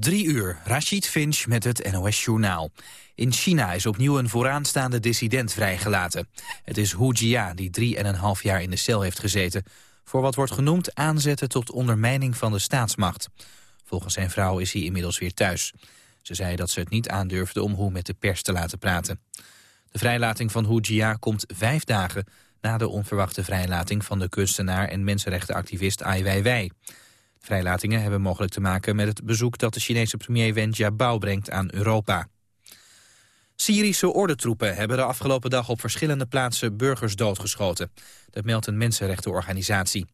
Drie uur, Rashid Finch met het NOS-journaal. In China is opnieuw een vooraanstaande dissident vrijgelaten. Het is Hu Jia, die drie en een half jaar in de cel heeft gezeten... voor wat wordt genoemd aanzetten tot ondermijning van de staatsmacht. Volgens zijn vrouw is hij inmiddels weer thuis. Ze zei dat ze het niet aandurfde om Hu met de pers te laten praten. De vrijlating van Hu Jia komt vijf dagen na de onverwachte vrijlating van de kunstenaar en mensenrechtenactivist Ai Weiwei. Vrijlatingen hebben mogelijk te maken met het bezoek dat de Chinese premier Wen Jiabao brengt aan Europa. Syrische ordentroepen hebben de afgelopen dag op verschillende plaatsen burgers doodgeschoten. Dat meldt een mensenrechtenorganisatie.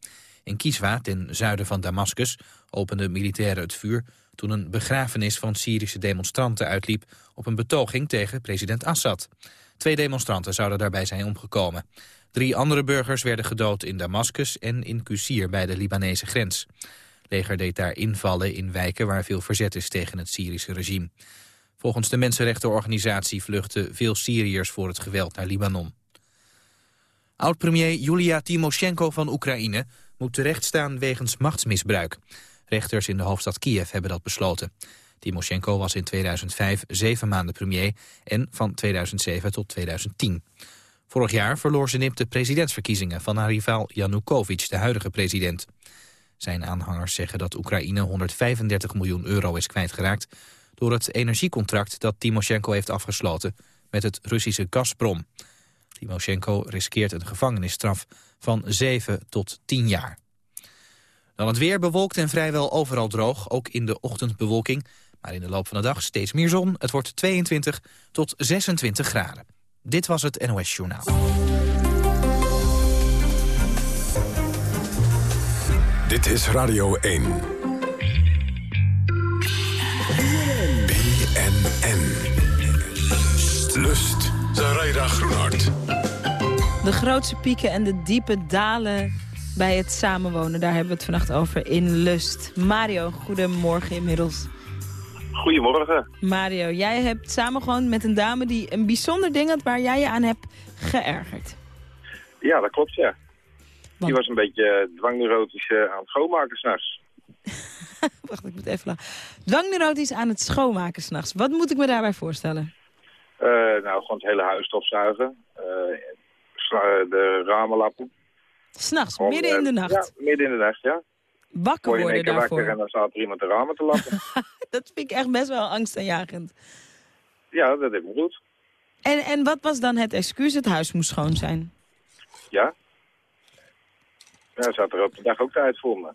In Kiswa, ten zuiden van Damascus, openden militairen het vuur toen een begrafenis van Syrische demonstranten uitliep op een betoging tegen president Assad. Twee demonstranten zouden daarbij zijn omgekomen. Drie andere burgers werden gedood in Damascus en in Qusir bij de Libanese grens leger deed daar invallen in wijken waar veel verzet is tegen het Syrische regime. Volgens de mensenrechtenorganisatie vluchten veel Syriërs voor het geweld naar Libanon. Oud-premier Julia Timoshenko van Oekraïne moet terechtstaan wegens machtsmisbruik. Rechters in de hoofdstad Kiev hebben dat besloten. Timoshenko was in 2005 zeven maanden premier en van 2007 tot 2010. Vorig jaar verloor ze nip de presidentsverkiezingen van haar rivaal Yanukovych, de huidige president. Zijn aanhangers zeggen dat Oekraïne 135 miljoen euro is kwijtgeraakt... door het energiecontract dat Timoshenko heeft afgesloten met het Russische Gazprom. Timoshenko riskeert een gevangenisstraf van 7 tot 10 jaar. Dan het weer bewolkt en vrijwel overal droog, ook in de ochtendbewolking. Maar in de loop van de dag steeds meer zon. Het wordt 22 tot 26 graden. Dit was het NOS Journaal. Dit is Radio 1. BNN. Lust. Zaraida Groenhart. De grootste pieken en de diepe dalen bij het samenwonen. Daar hebben we het vannacht over in Lust. Mario, goedemorgen inmiddels. Goedemorgen. Mario, jij hebt samen gewoon met een dame die een bijzonder ding had waar jij je aan hebt geërgerd. Ja, dat klopt, ja. Die was een beetje dwangneurotisch uh, aan het schoonmaken s'nachts. Wacht, ik moet even lachen. Dwangneurotisch aan het schoonmaken s'nachts. Wat moet ik me daarbij voorstellen? Uh, nou, gewoon het hele huis stofzuigen. Uh, de ramen lappen. S'nachts, midden in de nacht? Ja, midden in de nacht, ja. Wakker worden daarvoor? Wakker en dan staat er iemand de ramen te lappen. dat vind ik echt best wel angstaanjagend. Ja, dat heb ik goed. En, en wat was dan het excuus? Het huis moest schoon zijn? Ja. Ja, zat er op de dag ook tijd voor me.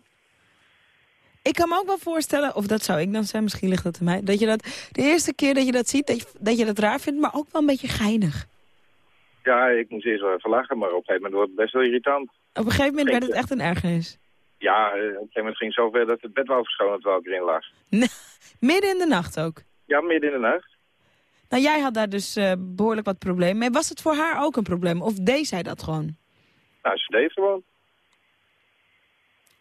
Ik kan me ook wel voorstellen, of dat zou ik dan zijn, misschien ligt dat aan mij... dat je dat de eerste keer dat je dat ziet, dat je, dat je dat raar vindt, maar ook wel een beetje geinig. Ja, ik moest eerst wel even lachen, maar op een gegeven moment wordt het best wel irritant. Op een gegeven moment werd het echt een ergernis? Ja, op een gegeven moment ging het zover dat het bed wou verschonen terwijl ik erin lag. midden in de nacht ook? Ja, midden in de nacht. Nou, jij had daar dus uh, behoorlijk wat problemen mee. Was het voor haar ook een probleem? Of deed zij dat gewoon? Nou, ze deed gewoon.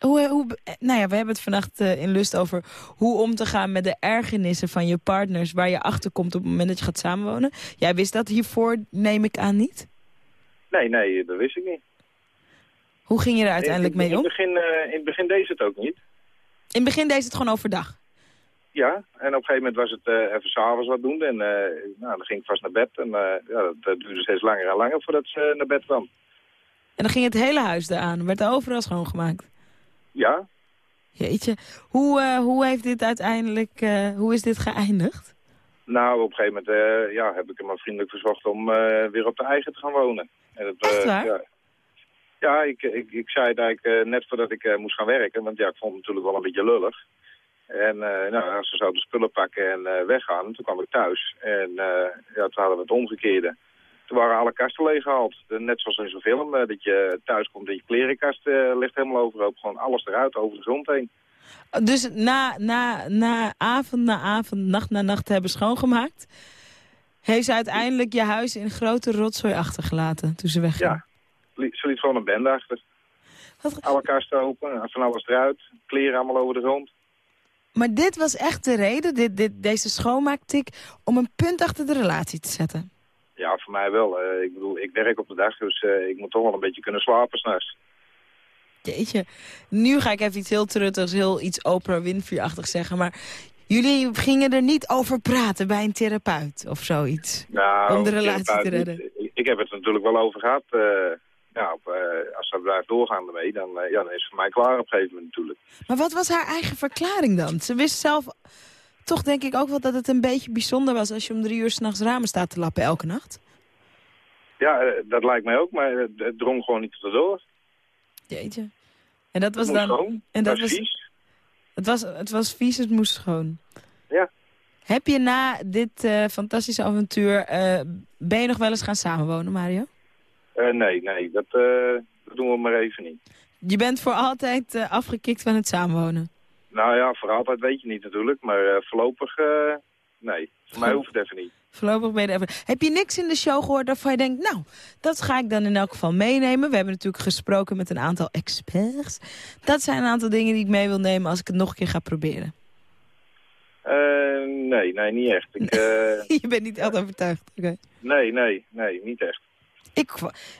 Hoe, hoe, nou ja, we hebben het vannacht uh, in Lust over hoe om te gaan met de ergernissen van je partners... waar je achter komt op het moment dat je gaat samenwonen. Jij wist dat hiervoor, neem ik aan, niet? Nee, nee, dat wist ik niet. Hoe ging je er uiteindelijk mee om? In het, begin, uh, in het begin deed ze het ook niet. In het begin deed ze het gewoon overdag? Ja, en op een gegeven moment was het uh, even s'avonds wat doen. En nou, dan ging ik vast naar bed. En ja, dat duurde steeds langer en langer voordat ze naar bed kwam. En dan ging het hele huis eraan? Werd er overal schoongemaakt? Ja. Jeetje. Hoe, uh, hoe heeft dit uiteindelijk, uh, hoe is dit geëindigd? Nou, op een gegeven moment uh, ja, heb ik hem vriendelijk verzocht om weer op de eigen te gaan wonen. En Echt waar? Ja, ja ik, ik, ik zei dat ik net voordat ik moest gaan werken, want ja, ik vond het natuurlijk wel een beetje lullig. En nou, ze zouden spullen pakken en weggaan. Toen kwam ik thuis en ja, toen hadden we het omgekeerde. Toen waren alle kasten leeggehaald. Net zoals in zo'n film, dat je thuis komt en je klerenkast uh, ligt helemaal overhoop. Gewoon alles eruit, over de grond heen. Dus na, na, na avond na avond, nacht na nacht te hebben schoongemaakt... heeft ze uiteindelijk je huis in grote rotzooi achtergelaten toen ze wegging? Ja, ze liet gewoon een bende achter. Wat... Alle kasten open, van alles eruit, kleren allemaal over de grond. Maar dit was echt de reden, dit, dit, deze schoonmaaktik, om een punt achter de relatie te zetten? Ja, voor mij wel. Uh, ik bedoel, ik werk op de dag, dus uh, ik moet toch wel een beetje kunnen slapen s'nachts. Jeetje, nu ga ik even iets heel truttigs, heel iets Oprah Winfrey-achtig zeggen, maar Jullie gingen er niet over praten bij een therapeut of zoiets? Nou, om de relatie te redden? niet. Ik heb het er natuurlijk wel over gehad. eh, nou, eh, als ze blijft doorgaan ermee, dan, eh, ja, dan is het voor mij klaar op een gegeven moment natuurlijk. Maar wat was haar eigen verklaring dan? Ze wist zelf toch denk ik ook wel dat het een beetje bijzonder was... als je om drie uur s'nachts ramen staat te lappen elke nacht. Ja, eh, dat lijkt mij ook, maar het, drong gewoon niet erdoor. Jeetje. En dat was dan... gewoon. en dat was vies. Het was, het was vies, het moest schoon. Ja. Heb je na dit eh, fantastische avontuur... eh, ben je nog wel eens gaan samenwonen, Mario? Nee, nee, dat, dat doen we maar even niet. Je bent voor altijd afgekikt van het samenwonen. Nou ja, voor altijd weet je niet natuurlijk, maar eh, voorlopig, eh, nee. Voor mij hoeft het even niet. Voorlopig ben je even... Heb je niks in de show gehoord waarvan je denkt... nou, dat ga ik dan in elk geval meenemen. We hebben natuurlijk gesproken met een aantal experts. Dat zijn een aantal dingen die ik mee wil nemen als ik het nog een keer ga proberen. Eh, nee, nee, niet echt. Ik, je bent niet echt overtuigd. Nee, nee, nee, niet echt. Ik,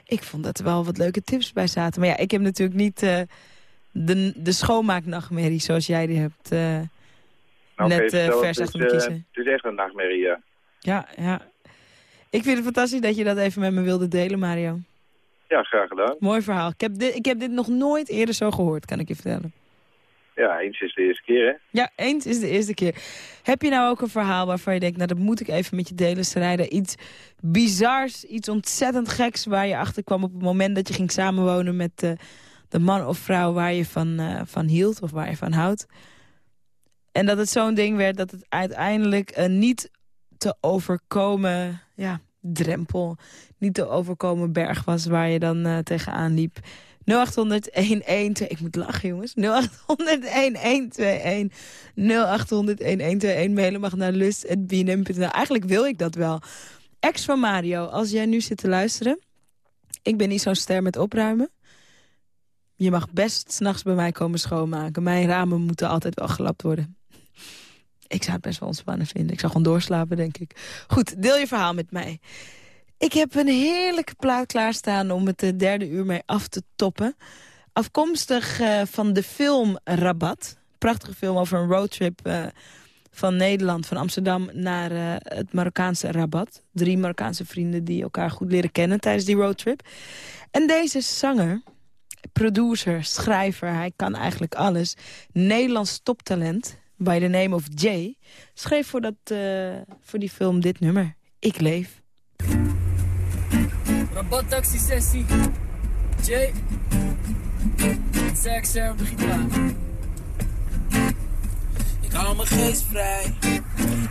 ik vond dat er wel wat leuke tips bij zaten. Maar ja, ik heb natuurlijk niet de, de schoonmaaknachtmerrie zoals jij die hebt. eh. Nou, Net, vertel, vers achter de eh, kiezen. het is echt een nachtmerrie, ja. ja, ja. Ik vind het fantastisch dat je dat even met me wilde delen, Mario. Ja, graag gedaan. Mooi verhaal. Ik heb, dit, ik heb dit nog nooit eerder zo gehoord, kan ik je vertellen. Ja, eens is de eerste keer, hè. Ja, eens is de eerste keer. Heb je nou ook een verhaal waarvan je denkt... nou, dat moet ik even met je delen, Strijden. Iets bizars, iets ontzettend geks... waar je achter kwam op het moment dat je ging samenwonen... met de man of vrouw waar je van, eh, van hield of waar je van houdt. En dat het zo'n ding werd dat het uiteindelijk een niet te overkomen ja, drempel... niet te overkomen berg was waar je dan eh, tegenaan liep... 0800-1121. Ik moet lachen, jongens. 0800-1121. 0800-1121. Mailen mag naar lust.bnm.nl. Eigenlijk wil ik dat wel. Ex van Mario, als jij nu zit te luisteren... Ik ben niet zo'n ster met opruimen. Je mag best s'nachts bij mij komen schoonmaken. Mijn ramen moeten altijd wel gelapt worden. Ik zou het best wel ontspannen vinden. Ik zou gewoon doorslapen, denk ik. Goed, deel je verhaal met mij. Ik heb een heerlijke plaat klaarstaan om het eh, derde uur mee af te toppen. Afkomstig eh, van de film Rabat. Prachtige film over een roadtrip eh, van Nederland, van Amsterdam naar het Marokkaanse Rabat. Drie Marokkaanse vrienden die elkaar goed leren kennen tijdens die roadtrip. En deze zanger, producer, schrijver, hij kan eigenlijk alles. Nederlands toptalent, by the name of Jay, schreef voor, dat, eh, voor die film dit nummer. Ik leef. Rabat taxi sessie. Jay. Sexer op de gitaar. Ik hou mijn geest vrij.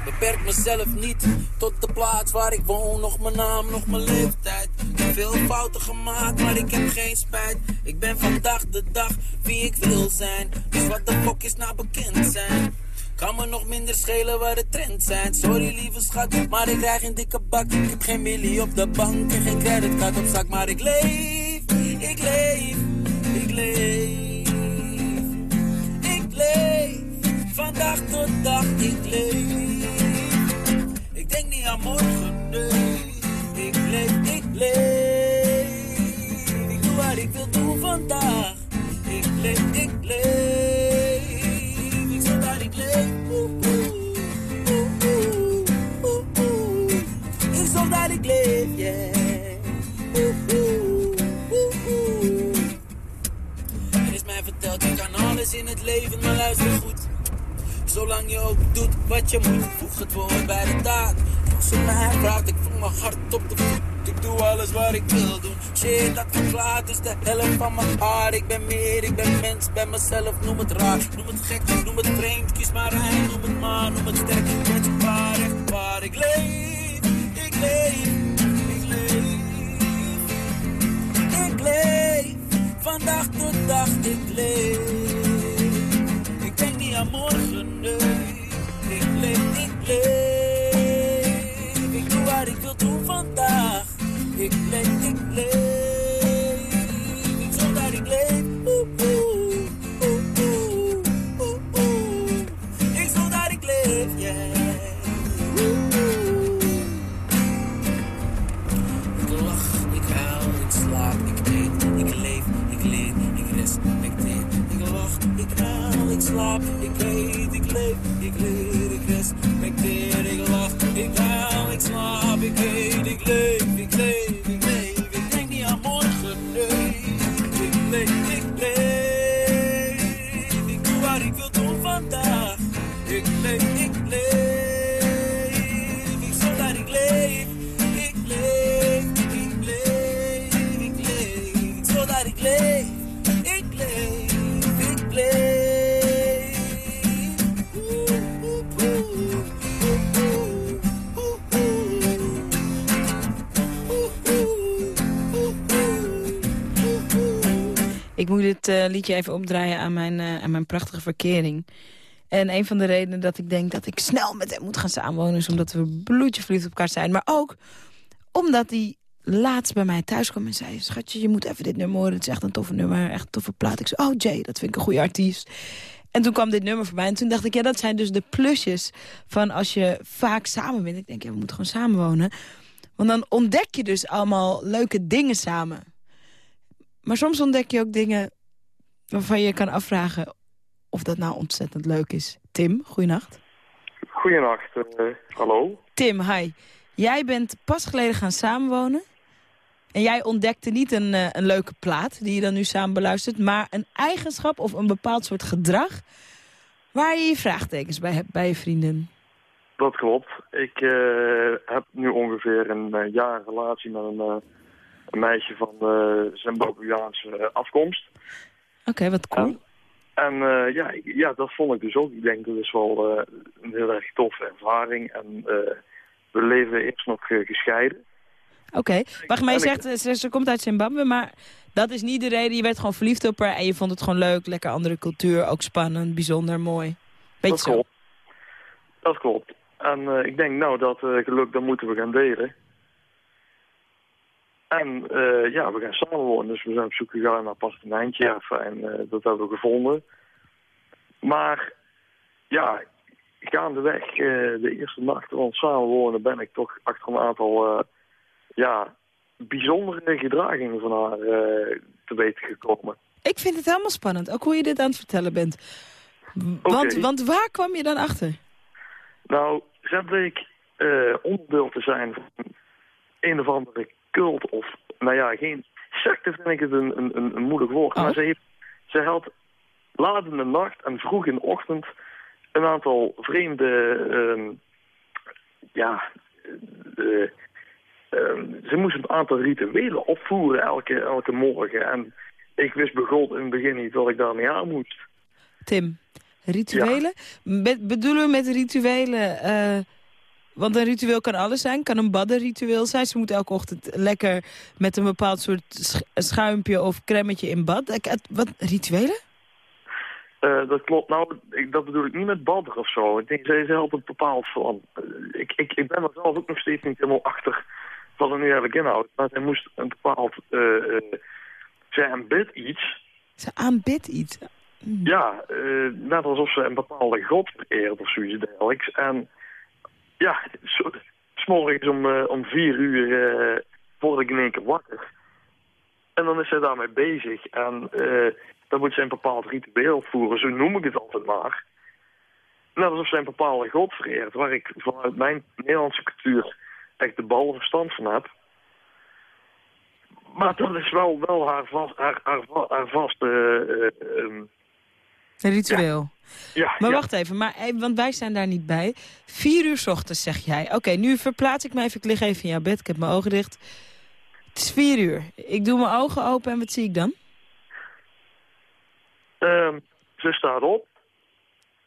Beperk mezelf niet tot de plaats waar ik woon. Nog mijn naam, nog mijn leeftijd. Ik heb veel fouten gemaakt, maar ik heb geen spijt. Ik ben vandaag de dag wie ik wil zijn. Dus wat de fok is nou bekend zijn. Kan me nog minder schelen waar de trends zijn. Sorry lieve schat, maar ik krijg een dikke bak. Ik heb geen millie op de bank en geen creditcard op zak. Maar ik leef, ik leef, ik leef. Van dag tot dag, ik leef. Ik denk niet aan morgen, nee. Ik leef, ik leef. Ik doe wat ik wil doen vandaag. Ik leef, ik leef. Ik zeg dat ik leef. Oeh. Ik zorg dat ik leef, yeah. Er is mij verteld, je kan alles in het leven, maar luister goed. Zolang je ook doet wat je moet, voeg het woord bij de daad. Je mij vraagt, ik voel mijn hart op de voet. Ik doe alles wat ik wil doen. Shit, dat verklaart is de helft van mijn hart. Ik ben meer, ik ben mens, ben mezelf, noem het raar. Noem het gek, noem het vreemd, kies maar een. Noem het maar, noem het sterk, met je waar, echt waar. Ik leef, ik leef, ik leef. Ik leef, van dag tot dag, ik leef. Ik leef, liedje even opdraaien aan mijn, eh, aan mijn prachtige verkering. En een van de redenen dat ik denk dat ik snel met hem moet gaan samenwonen... is omdat we bloedje verliefd op elkaar zijn. Maar ook omdat hij laatst bij mij thuis kwam en zei... schatje, je moet even dit nummer horen. Het is echt een toffe nummer, echt toffe plaat. Ik zei, oh Jay, dat vind ik een goede artiest. En toen kwam dit nummer voorbij. En toen dacht ik, ja, dat zijn dus de plusjes van als je vaak samen bent. Ik denk, ja, we moeten gewoon samenwonen. Want dan ontdek je dus allemaal leuke dingen samen. Maar soms ontdek je ook dingen waarvan je kan afvragen of dat nou ontzettend leuk is. Tim, goeienacht. Goedenacht, eh, hallo. Tim, hi. Jij bent pas geleden gaan samenwonen. En jij ontdekte niet een, eh, een leuke plaat die je dan nu samen beluistert... maar een eigenschap of een bepaald soort gedrag... waar je je vraagtekens bij hebt bij je vrienden. Dat klopt. Ik eh, heb nu ongeveer een jaar relatie met een, een meisje van Zimbabweaanse afkomst. Oké, wat cool. En, en eh, ja, ja, dat vond ik dus ook. Ik denk dat is wel eh, een heel erg toffe ervaring. En eh, we leven eerst nog gescheiden. Oké, wacht, maar je zegt ze, ze komt uit Zimbabwe, maar dat is niet de reden. Je werd gewoon verliefd op haar en je vond het gewoon leuk. Lekker andere cultuur, ook spannend, bijzonder, mooi. Beetje dat zo. klopt. Dat klopt. En ik denk, nou, dat geluk, dat moeten we gaan delen. En eh, ja, we gaan samenwonen. Dus we zijn op zoek gegaan naar een appartementje. Fijn, eh, dat hebben we gevonden. Maar ja, gaandeweg eh de eerste nacht van samenwonen ben ik toch achter een aantal ja, bijzondere gedragingen van haar te weten gekomen. Ik vind het helemaal spannend, ook hoe je dit aan het vertellen bent. Want, waar kwam je dan achter? Nou, zij bleek onderdeel te zijn van een of andere cult of, nou ja, geen secte vind ik het een, een, een, moeilijk woord. Oh. Maar ze, heeft, ze had laat in de nacht en vroeg in de ochtend een aantal vreemde, ehm, ja, eh, ehm, ze moest een aantal rituelen opvoeren elke, elke morgen. En ik wist begon in het begin niet wat ik daarmee aan moest. Tim, rituelen? Be- bedoelen we met rituelen... eh, want een ritueel kan alles zijn. Kan een baddenritueel zijn. Ze moet elke ochtend lekker met een bepaald soort sch- schuimpje of cremmetje in bad. Wat, rituelen? Eh, dat klopt. Nou, ik, dat bedoel ik niet met badder of zo. Ik denk, zij is heel bepaald van. ik, ik, ik ben er zelf ook nog steeds niet helemaal achter wat er nu eigenlijk inhoudt. Maar zij moest een bepaald... eh, zij aanbidt iets. Ze aanbidt iets. Ja, net alsof ze een bepaalde god vereert of zoiets dergelijks. En ja, s'morgens om, eh, om vier uur eh, word ik in één keer wakker. En dan is zij daarmee bezig. En eh, dan moet zij een bepaald ritueel voeren, zo noem ik het altijd maar. Net alsof zij een bepaalde god vereert, waar ik vanuit mijn Nederlandse cultuur echt de bal verstand van heb. Maar dat is wel, wel haar, vast, haar, haar, va- haar vaste... eh, ehm, ritueel. ja, Maar ja. wacht even, maar, eh, want wij zijn daar niet bij. Vier uur 's ochtends zeg jij. Oké, nu verplaats ik me even. Ik lig even in jouw bed. Ik heb mijn ogen dicht. Het is vier uur. Ik doe mijn ogen open en wat zie ik dan? Ehm, ze staat op.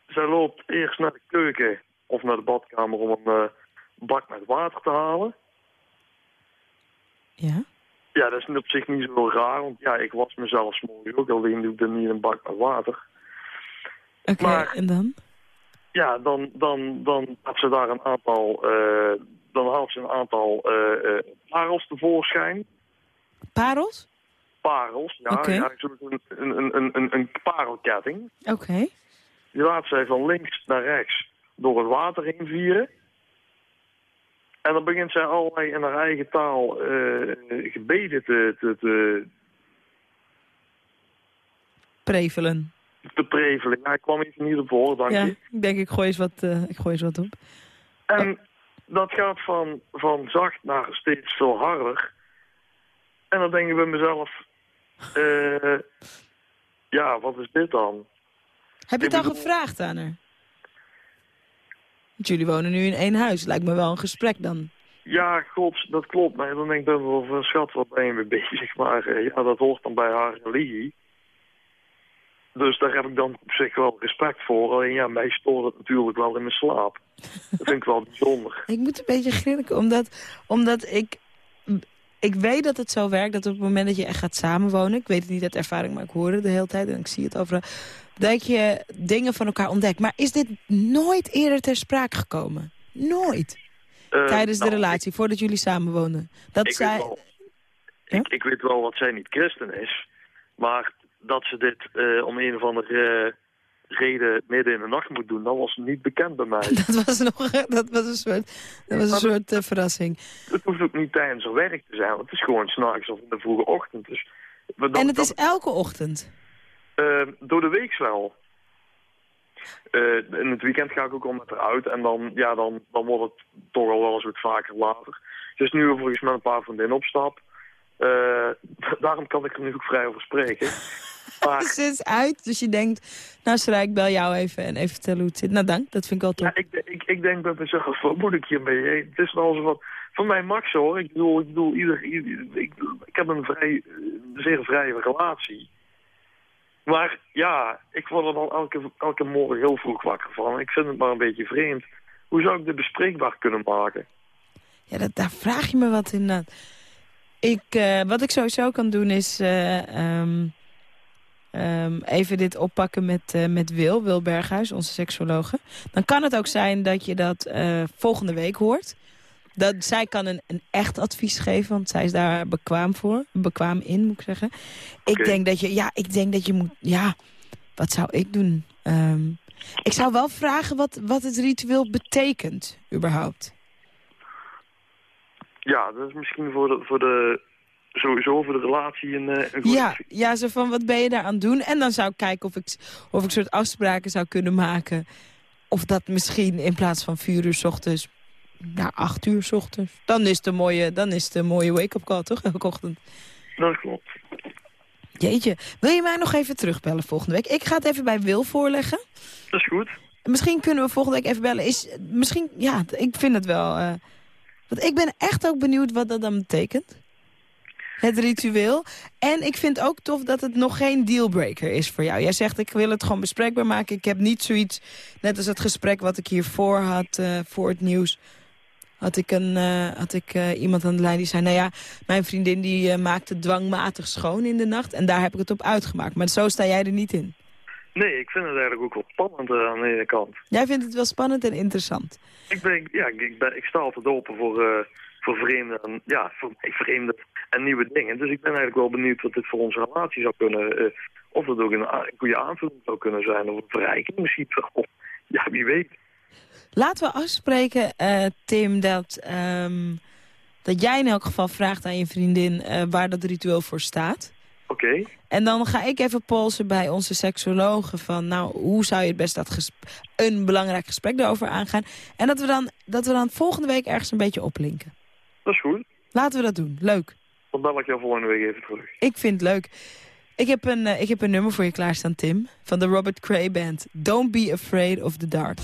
Zij loopt eerst naar de keuken of naar de badkamer om een eh, bak met water te halen. Ja. Ja, dat is op zich niet zo raar, want ja, ik was mezelf morgens ook, alleen doe ik dan niet een bak met water. Oké, en dan? Ja, dan, dan, dan haalt ze daar een aantal, eh, dan haalt ze een aantal eh, eh, parels tevoorschijn. Parels? Parels, ja, Oké. ja zo'n- een, een, een, een, parelketting. Oké. Die laat zij van links naar rechts door het water heen vieren. En dan begint zij allerlei in haar eigen taal gebeden te, te, te... Prevelen. Te prevelen. Ja, ik kwam even niet op woord, dank Ja, je. ik denk ik gooi eens wat, eh, ik gooi eens wat op. En dat gaat van, van zacht naar steeds veel harder. En dan denk ik bij mezelf... eh, ja, wat is dit dan? Heb je het al bedoel- gevraagd aan haar? Want jullie wonen nu in één huis. Lijkt me wel een gesprek dan. Ja, god, dat klopt. Maar dan denk ik dan wel van, schat, wat ben je mee bezig? Maar eh, ja, dat hoort dan bij haar religie. Dus daar heb ik dan op zich wel respect voor. Alleen ja, mij stoort het natuurlijk wel in mijn slaap. Dat vind ik wel bijzonder. Ik moet een beetje grinniken, omdat, omdat ik... Ik weet dat het zo werkt, dat op het moment dat je echt gaat samenwonen... ik weet het niet uit ervaring, maar ik hoor het de hele tijd en ik zie het overal... dat je dingen van elkaar ontdekt. Maar is dit nooit eerder ter sprake gekomen? Nooit. Eh, Tijdens de nou, relatie, voordat jullie samenwoonden. Dat Ik, zij... weet wel, Ja? ik, ik weet wel dat zij niet christen is. Maar dat ze dit eh, om een of andere eh, reden midden in de nacht moet doen... dat was niet bekend bij mij. Dat was nog dat was een soort, dat was een soort eh, verrassing. het hoeft ook niet tijdens haar werk te zijn. Want het is gewoon s'nachts of in de vroege ochtend. Dus, dat, en het dat- is elke ochtend. Eh, door de week wel. Eh, in het weekend ga ik ook al met haar uit. En dan, ja, dan, dan wordt het toch al wel eens wat vaker later. Dus nu overigens met een paar vriendinnen op stap. Eh, daarom kan ik er nu ook vrij over spreken. Ze is uit, dus je denkt... Nou, Sarah, ik bel jou even en even vertellen hoe het zit. Nou, dank. Dat vind ik wel ja, top. ik, ik, ik denk bij mezelf, wat moet ik hiermee? Het is wel zo van, van mij max hoor. Ik bedoel, ik, bedoel ieder, ieder- ik, ik heb een vrij, zeer vrije relatie. Maar ja, ik word er dan elke, elke morgen heel vroeg wakker van. Ik vind het maar een beetje vreemd. Hoe zou ik dit bespreekbaar kunnen maken? Ja, dat, daar vraag je me wat inderdaad. Ik, eh, wat ik sowieso kan doen is... eh, ehm, ehm, even dit oppakken met, eh, met Wil, Wil Berghuis, onze seksologe. Dan kan het ook zijn dat je dat eh, volgende week hoort. Dat, zij kan een, een echt advies geven, want zij is daar bekwaam voor. Bekwaam in, moet ik zeggen. Ik denk dat je, ja, ik denk dat je moet, ja, wat zou ik doen? Ehm, ik zou wel vragen wat, wat het ritueel betekent, überhaupt. Ja, dat is misschien voor de, voor de sowieso voor de relatie een, eh, een goed Ja, ja, zo van wat ben je daar aan het doen? En dan zou ik kijken of ik, of ik soort afspraken zou kunnen maken. Of dat misschien in plaats van vier uur 's ochtends naar acht uur 's ochtends. Dan is het een mooie, dan is een mooie wake-up call, toch? Elke ochtend. Dat klopt. Jeetje, wil je mij nog even terugbellen volgende week? Ik ga het even bij Wil voorleggen. Dat is goed. En Misschien kunnen we volgende week even bellen. Is, misschien, ja, ik vind het wel... eh, want ik ben echt ook benieuwd wat dat dan betekent. Het ritueel. En ik vind ook tof dat het nog geen dealbreaker is voor jou. Jij zegt, ik wil het gewoon bespreekbaar maken. Ik heb niet zoiets, net als het gesprek wat ik hiervoor had, eh, voor het nieuws... had ik, een, eh, had ik eh, iemand aan de lijn die zei... nou ja, mijn vriendin die maakte dwangmatig schoon in de nacht... en daar heb ik het op uitgemaakt. Maar zo sta jij er niet in. Nee, ik vind het eigenlijk ook wel spannend aan de ene kant. Jij vindt het wel spannend en interessant. Ik, ben, ja, ik, ik ben, ik sta altijd open voor, voor vreemde, en, ja, voor mij vreemde en nieuwe dingen. Dus ik ben eigenlijk wel benieuwd wat dit voor onze relatie zou kunnen, eh, of het ook een, een goede aanvulling zou kunnen zijn, of een verrijking misschien. Of, ja, wie weet. Laten we afspreken, eh, Tim, dat, ehm, dat jij in elk geval vraagt aan je vriendin eh, waar dat ritueel voor staat. Oké, En dan ga ik even polsen bij onze seksologen van, nou, hoe zou je het best dat een belangrijk gesprek daarover aangaan. En dat we, dan, dat we dan volgende week ergens een beetje oplinken. Dat is goed. Laten we dat doen. Leuk. Dan bel ik jou volgende week even terug. Ik vind het leuk. Ik heb, een, eh, ik heb een nummer voor je klaarstaan, Tim. Van de Robert Cray Band. Don't be afraid of the dark.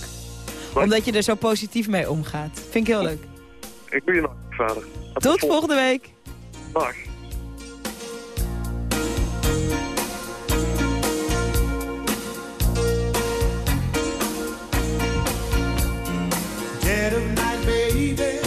Omdat je er zo positief mee omgaat. Vind ik heel leuk. Ik doe je nog verder. En Tot volgende week. Dag. Dead of night, baby,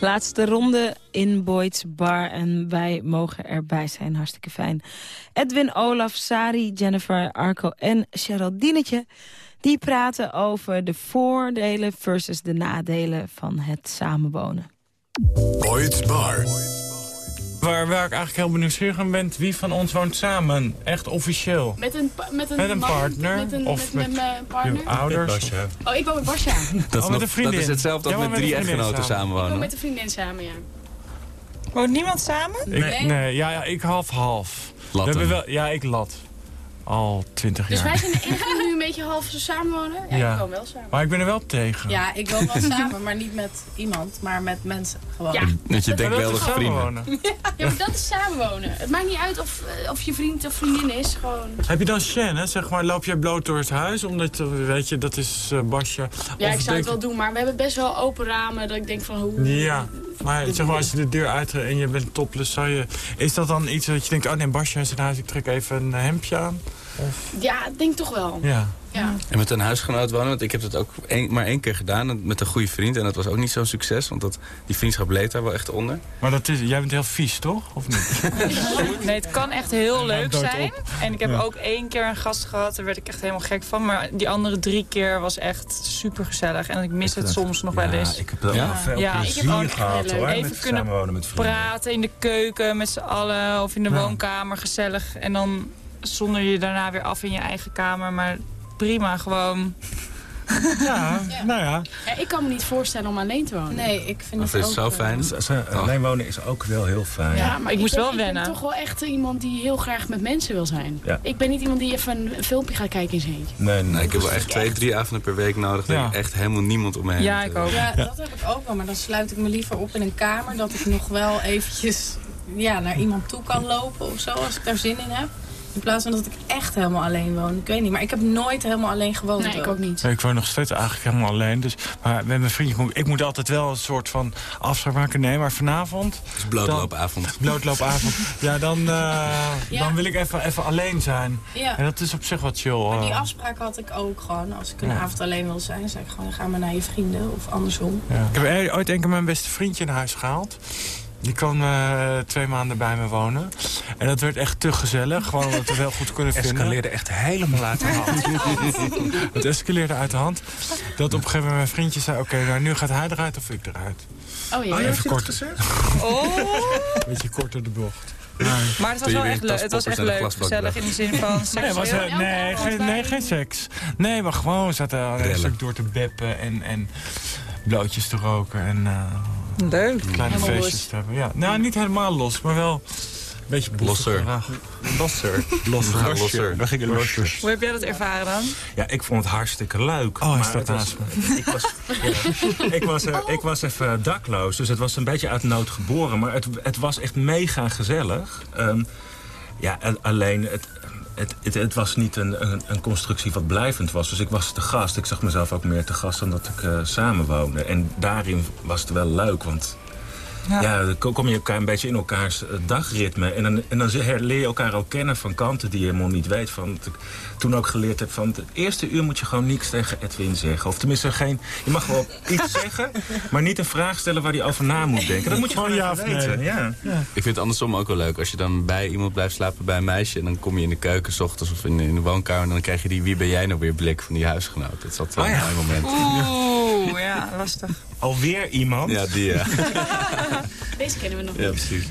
Laatste ronde in Boyd's Bar en wij mogen erbij zijn. Hartstikke fijn. Edwin, Olaf, Sari, Jennifer, Arco en Geraldinetje... die praten over de voordelen versus de nadelen van het samenwonen. Boyd's Bar. Waar, waar ik eigenlijk heel nieuwsgierig aan ben, wie van ons woont samen? Echt officieel? Met een, met een, Met een man, partner? Met, een, Of met, met met mijn partner? Je ouders? Oh, ik woon met Basja. ik Dat is, Oh, met een vriendin. dat is hetzelfde als Ja, met met drie echtgenoten samen. woon samenwonen. met een vriendin samen, ja. Woont niemand samen? Ik, Nee. nee, ja, ja, ik half-half. We hebben wel, ja, ik lat. Al twintig Dus jaar. wij zijn nu een beetje half samenwonen? Ja, Ja. ik woon wel samen. Maar ik ben er wel tegen. Ja, ik woon wel samen, maar niet met iemand, maar met mensen gewoon. Ja. Dat je Maar denkt dat wel vrienden. samenwonen. Ja, maar dat is samenwonen. Het maakt niet uit of, eh, of je vriend of vriendin is, gewoon... Heb je dan Shen, hè? Zeg maar, loop jij bloot door het huis? Omdat, eh, weet je, dat is eh, Basje. Ja, Of ik zou het wel doen, maar we hebben best wel open ramen dat ik denk van hoe... Ja, maar zeg maar, als je de deur uitgaat en je bent topless, zou je... Is dat dan iets dat je denkt, oh nee, Basje is in huis, ik trek even een hemdje aan? Ja, ik denk toch wel. Ja. Ja. En met een huisgenoot wonen, want ik heb dat ook één- maar één keer gedaan met een goede vriend. En dat was ook niet zo'n succes, want dat, die vriendschap leed daar wel echt onder. Maar dat is, jij bent heel vies, toch? Of niet? Nee, het kan echt heel leuk zijn. En ik heb Ja. ook één keer een gast gehad, daar werd ik echt helemaal gek van. Maar die andere drie keer was echt super gezellig. En ik mis het soms nog wel eens. Ik heb er Ja? ook veel Ja, ik heb ook gehad hoor. Even kunnen samenwonen met vrienden. Praten in de keuken met z'n allen of in de Ja. woonkamer, gezellig. En dan zonder je daarna weer af in je eigen kamer. Maar prima, gewoon. Ja, nou ja. Ja, ik kan me niet voorstellen om alleen te wonen. Nee, ik vind Of het is ook... het zo eh, fijn? Alleen wonen is ook wel heel fijn. Ja, maar Ik moest ben, wel Ik wennen. ben toch wel echt iemand die heel graag met mensen wil zijn. Ja. Ik ben niet iemand die even een, een filmpje gaat kijken in zijn eentje. Nee, nee, Nee, ik heb wel echt twee, drie avonden per week nodig. Dat Ja. ik echt helemaal niemand om me heen Ja, heb. ik ook. Ja, dat heb ik ook wel, maar dan sluit ik me liever op in een kamer... dat ik nog wel eventjes ja, naar iemand toe kan lopen of zo, als ik daar zin in heb. In plaats van dat ik echt helemaal alleen woon. Ik weet niet, maar ik heb nooit helemaal alleen gewoond. Nee, ik ook niet. Ik woon nog steeds eigenlijk helemaal alleen. Dus, maar met mijn vriendje, ik moet altijd wel een soort van afspraak maken. Nee, maar vanavond, Het is blootloopavond. blootloopavond, ja, dan, eh, dan wil ik even, even alleen zijn. Ja. En dat is op zich wat chill. Maar die afspraak had ik ook gewoon. Als ik een Ja. avond alleen wil zijn, dan zei ik gewoon... ga maar naar je vrienden of andersom. Ja. Ik heb e- ooit een keer mijn beste vriendje in huis gehaald. Die kwam eh, twee maanden bij me wonen. En dat werd echt te gezellig. Gewoon omdat we wel goed kunnen Het vinden. escaleerde echt helemaal uit de hand. Het escaleerde uit de hand. Dat op een gegeven moment mijn vriendje zei... oké, nou nu gaat hij eruit of ik eruit. Oh ja. Even kort, Oh. een beetje korter de bocht. Maar het was wel echt leuk. Het was echt leuk, gezellig in de zin van Nee, was, seksueel. eh, nee, geen, nee, geen seks. Nee, maar gewoon zaten er een stuk door te beppen en, en blootjes te roken en eh, Leuk. kleine Helemaal feestjes los. te hebben. Ja. Nou, niet helemaal los, maar wel een beetje Losser. Losser. Losser. We gingen losser. Hoe heb jij dat ervaren dan? Ja, ik vond het hartstikke leuk. Oh, maar het was- naast me. Ik was, ja, ik, was, eh, ik was even dakloos, dus het was een beetje uit nood geboren. Maar het, het was echt mega gezellig. Ehm, ja, en alleen het, het, het, het was niet een, een, een constructie wat blijvend was. Dus ik was te gast. Ik zag mezelf ook meer te gast dan dat ik eh samenwoonde. En daarin was het wel leuk, want... Ja. dan kom je elkaar een beetje in elkaars eh, dagritme. En dan, en dan leer je elkaar ook kennen van kanten die je helemaal niet weet. Van, dat ik toen ook geleerd heb van... het eerste uur moet je gewoon niks tegen Edwin zeggen. Of tenminste, geen, je mag wel iets zeggen... maar niet een vraag stellen waar hij over na moet denken. Dat moet je gewoon ja of weten. nee. Ja. Ik vind het andersom ook wel leuk. Als je dan bij iemand blijft slapen bij een meisje... en dan kom je in de keuken 's ochtends of in de, in de woonkamer... en dan krijg je die wie ben jij nou weer blik van die huisgenoot. Dat is altijd wel Oh een mooi moment. Oeh, ja, lastig. Alweer iemand. Ja, die ja. Deze kennen we nog ja, niet. precies.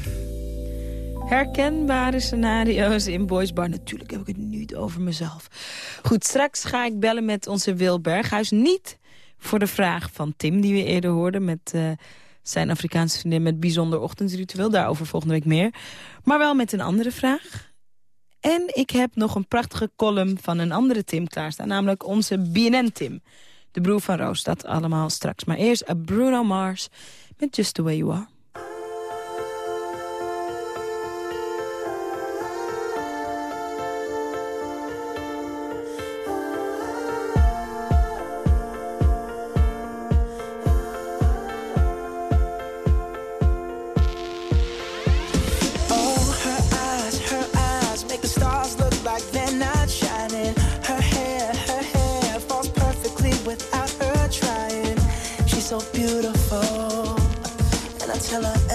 Herkenbare scenario's in Boys Bar. Natuurlijk heb ik het niet over mezelf. Goed, straks ga ik bellen met onze Wil Berghuis. Niet voor de vraag van Tim, die we eerder hoorden... met eh, zijn Afrikaanse vriendin met bijzonder ochtendritueel. Daarover volgende week meer. Maar wel met een andere vraag. En ik heb nog een prachtige column van een andere Tim klaarstaan. Namelijk onze BNN-Tim. De broer van Roos. Dat allemaal straks. Maar eerst a Bruno Mars met Just The Way You Are. umbrella.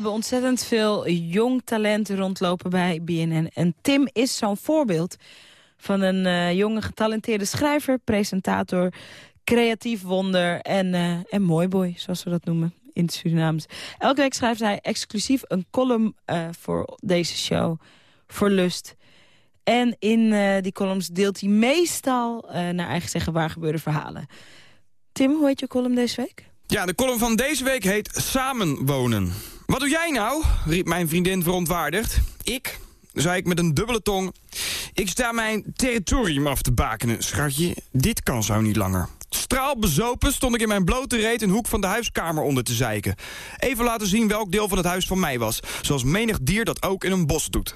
Hebben ontzettend veel jong talent rondlopen bij BNN. En Tim is zo'n voorbeeld van een eh, jonge getalenteerde schrijver, presentator, creatief wonder en, eh en mooiboy, zoals we dat noemen in het Surinaams. Elke week schrijft hij exclusief een column eh, voor deze show, voor Lust. En in die columns deelt hij meestal, naar eigen zeggen, waar gebeurde verhalen. Tim, hoe heet je column deze week? Ja, de column van deze week heet Samenwonen. Wat doe jij nou? riep mijn vriendin verontwaardigd. Ik, zei ik met een dubbele tong. Ik sta mijn territorium af te bakenen, schatje. Dit kan zo niet langer. Straalbezopen stond ik in mijn blote reet een hoek van de huiskamer onder te zeiken. Even laten zien welk deel van het huis van mij was. Zoals menig dier dat ook in een bos doet.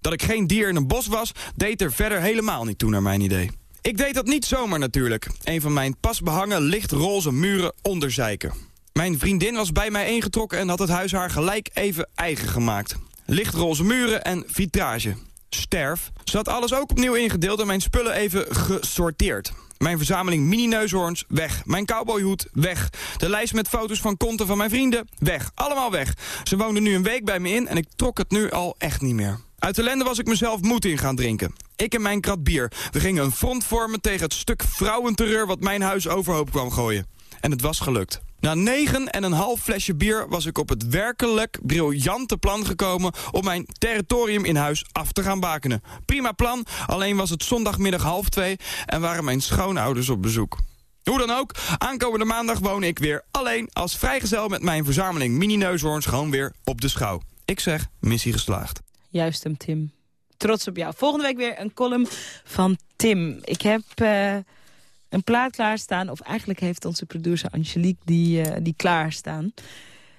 Dat ik geen dier in een bos was, deed er verder helemaal niet toe naar mijn idee. Ik deed dat niet zomaar natuurlijk. Een van mijn pas behangen lichtroze muren onderzeiken. Mijn vriendin was bij mij ingetrokken en had het huis haar gelijk even eigen gemaakt. Lichtroze muren en vitrage. Sterf. Ze had alles ook opnieuw ingedeeld en mijn spullen even gesorteerd. Mijn verzameling mini-neushoorns, weg. Mijn cowboyhoed, weg. De lijst met foto's van konten van mijn vrienden, weg. Allemaal weg. Ze woonden nu een week bij me in en ik trok het nu al echt niet meer. Uit ellende was ik mezelf moed in gaan drinken. Ik en mijn krat bier. We gingen een front vormen tegen het stuk vrouwenterreur... wat mijn huis overhoop kwam gooien. En het was gelukt. Na negen en een half flesje bier was ik op het werkelijk briljante plan gekomen... om mijn territorium in huis af te gaan bakenen. Prima plan, alleen was het zondagmiddag half twee... en waren mijn schoonouders op bezoek. Hoe dan ook, aankomende maandag woon ik weer alleen als vrijgezel... met mijn verzameling mini-neushoorns gewoon weer op de schouw. Ik zeg, missie geslaagd. Juist hem, Tim. Trots op jou. Volgende week weer een column van Tim. Ik heb eh, een plaat klaarstaan. Of eigenlijk heeft onze producer Angelique die, eh, die klaarstaan.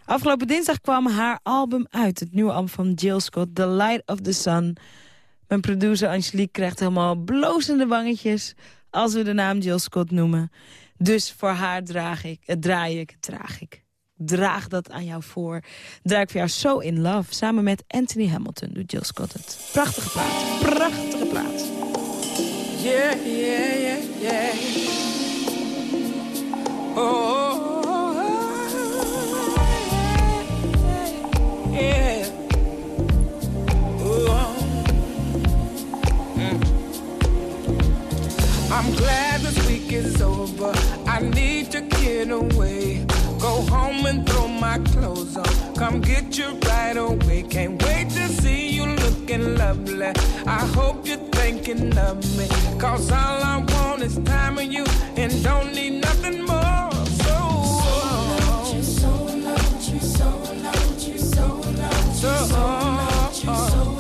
Afgelopen dinsdag kwam haar album uit. Het nieuwe album van Jill Scott, The Light of the Sun. Mijn producer Angelique krijgt helemaal blozende wangetjes... als we de naam Jill Scott noemen. Dus voor haar draag ik, eh, draai ik, draag ik. Draag dat aan jou voor. Draai ik voor jou So In Love. Samen met Anthony Hamilton doet Jill Scott het. Prachtige plaat. Prachtige plaat. Yeah, yeah, yeah, yeah. Oh, yeah. Oh, mm. I'm glad this week is over. I need to get away. Go home and throw my clothes on. Come get you right away. Can't wait lovely. I hope you're thinking of me. Cause all I want is time with you and don't need nothing more. So, I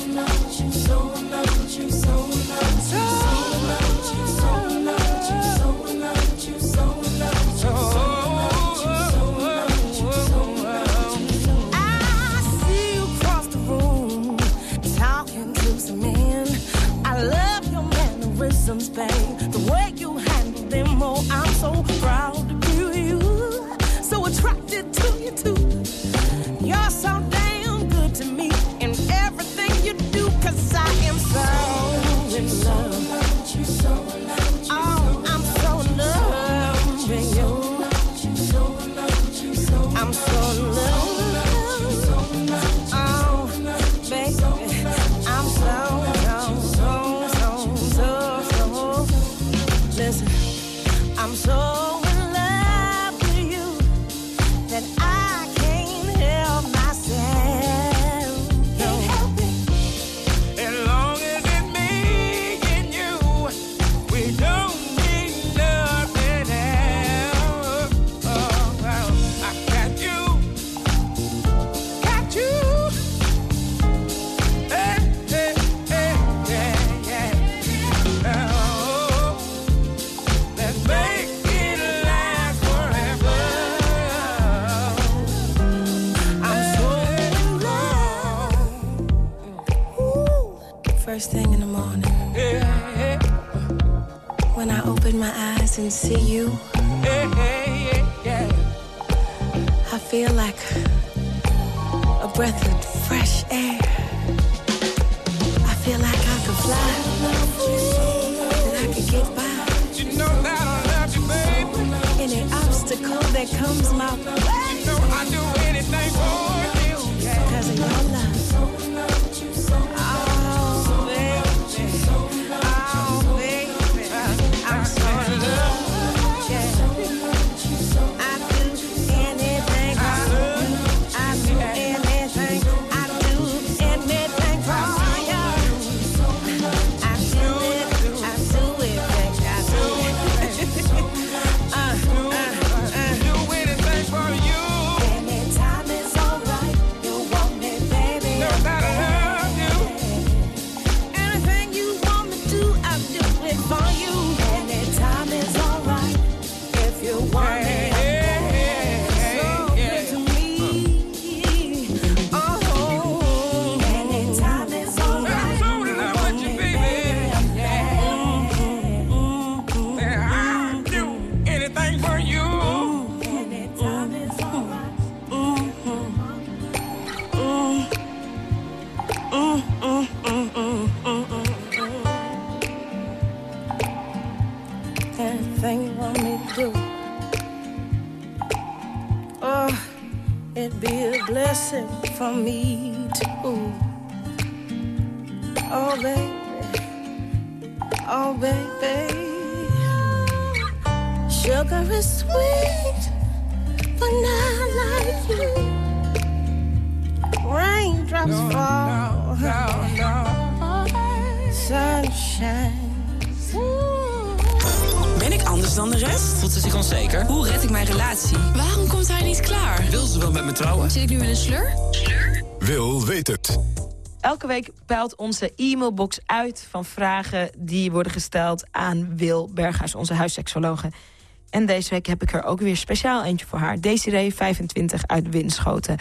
see you, peilt onze e-mailbox uit van vragen die worden gesteld aan Wil Berghuis, onze huisseksologe. En deze week heb ik er ook weer speciaal eentje voor haar. Desiree, 25, uit Winschoten.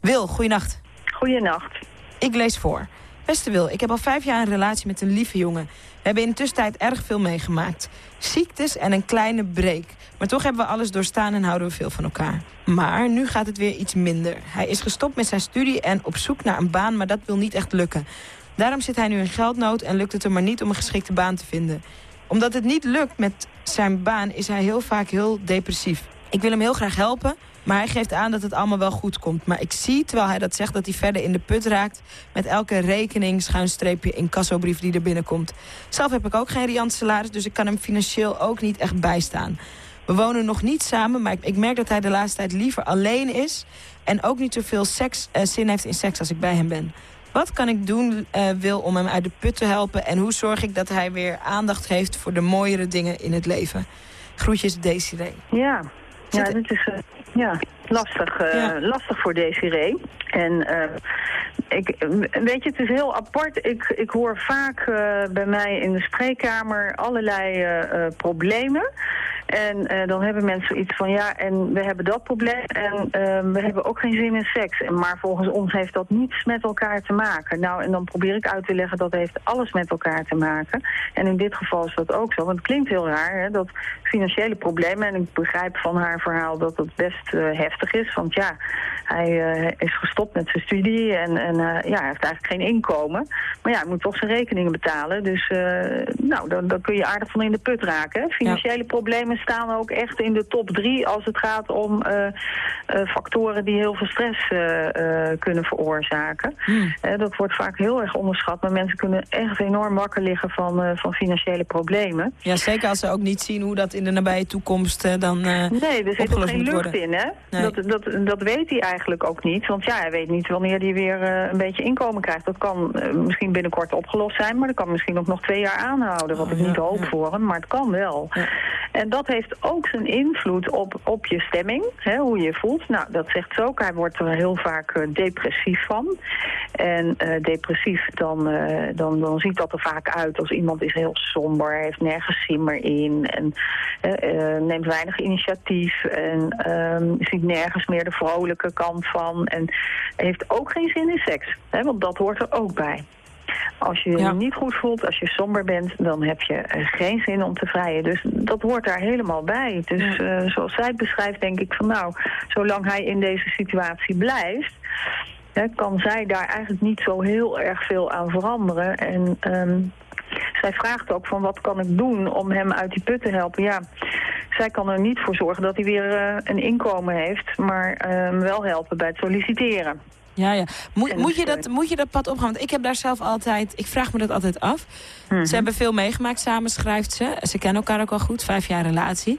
Wil, goeienacht. Goeienacht. Ik lees voor. Beste Wil, ik heb al vijf jaar een relatie met een lieve jongen. We hebben in de tussentijd erg veel meegemaakt. Ziektes en een kleine break. Maar toch hebben we alles doorstaan en houden we veel van elkaar. Maar nu gaat het weer iets minder. Hij is gestopt met zijn studie en op zoek naar een baan, maar dat wil niet echt lukken. Daarom zit hij nu in geldnood en lukt het hem maar niet om een geschikte baan te vinden. Omdat het niet lukt met zijn baan is hij heel vaak heel depressief. Ik wil hem heel graag helpen, maar hij geeft aan dat het allemaal wel goed komt. Maar ik zie, terwijl hij dat zegt, dat hij verder in de put raakt... met elke rekening, schuinstreepje, incassobrief die er binnenkomt. Zelf heb ik ook geen riant salaris, dus ik kan hem financieel ook niet echt bijstaan. We wonen nog niet samen, maar ik, ik merk dat hij de laatste tijd liever alleen is... en ook niet zoveel seks, eh, zin heeft in seks als ik bij hem ben. Wat kan ik doen, eh, Wil, om hem uit de put te helpen... en hoe zorg ik dat hij weer aandacht heeft voor de mooiere dingen in het leven? Groetjes, Desiree. Ja, ja dit is eh, ja, lastig, eh, lastig voor Desiree. En eh, ik, weet je, het is heel apart. Ik, ik hoor vaak eh, bij mij in de spreekkamer allerlei eh, eh, problemen. En eh, dan hebben mensen iets van, ja, en we hebben dat probleem en eh, we hebben ook geen zin in seks. Maar volgens ons heeft dat niets met elkaar te maken. Nou, en dan probeer ik uit te leggen dat heeft alles met elkaar te maken. En in dit geval is dat ook zo. Want het klinkt heel raar, hè, dat financiële problemen, en ik begrijp van haar verhaal dat het best eh, heftig is. Want ja, hij eh, is gestopt met zijn studie en, en ja, hij heeft eigenlijk geen inkomen. Maar ja, hij moet toch zijn rekeningen betalen. Dus nou, dan, dan kun je aardig van in de put raken. hè. Financiële problemen staan ook echt in de top drie als het gaat om eh, eh, factoren die heel veel stress eh, kunnen veroorzaken. Eh, dat wordt vaak heel erg onderschat, maar mensen kunnen echt enorm wakker liggen van, van financiële problemen. Ja, zeker als ze ook niet zien hoe dat in de nabije toekomst dan Nee, er zit ook geen lucht worden. in, hè? Nee. Dat, dat, dat weet hij eigenlijk ook niet. Want ja, hij weet niet wanneer hij weer een beetje inkomen krijgt. Dat kan misschien binnenkort opgelost zijn, maar dat kan misschien ook nog twee jaar aanhouden. Wat ik niet hoop voor hem, maar het kan wel. En dat heeft ook zijn invloed op, op je stemming, hè, hoe je je voelt. Nou, dat zegt ze ook. Hij wordt er heel vaak eh, depressief van. En eh, depressief, dan, eh, dan, dan ziet dat er vaak uit als iemand is heel somber, heeft nergens zin meer in en neemt weinig initiatief en ehm, ziet nergens meer de vrolijke kant van en heeft ook geen zin in seks, hè, want dat hoort er ook bij. Als je je niet goed voelt, als je somber bent, dan heb je eh, geen zin om te vrijen. Dus dat hoort daar helemaal bij. Dus eh, zoals zij het beschrijft, denk ik van nou, zolang hij in deze situatie blijft, hè, kan zij daar eigenlijk niet zo heel erg veel aan veranderen. En ehm, zij vraagt ook van wat kan ik doen om hem uit die put te helpen. Ja, zij kan er niet voor zorgen dat hij weer eh, een inkomen heeft, maar ehm, wel helpen bij het solliciteren. Ja, ja. Moet, moet, je dat, moet je dat pad opgaan? Want ik heb daar zelf altijd, ik vraag me dat altijd af. Mhm. Ze hebben veel meegemaakt samen, schrijft ze. Ze kennen elkaar ook al goed, vijf jaar relatie.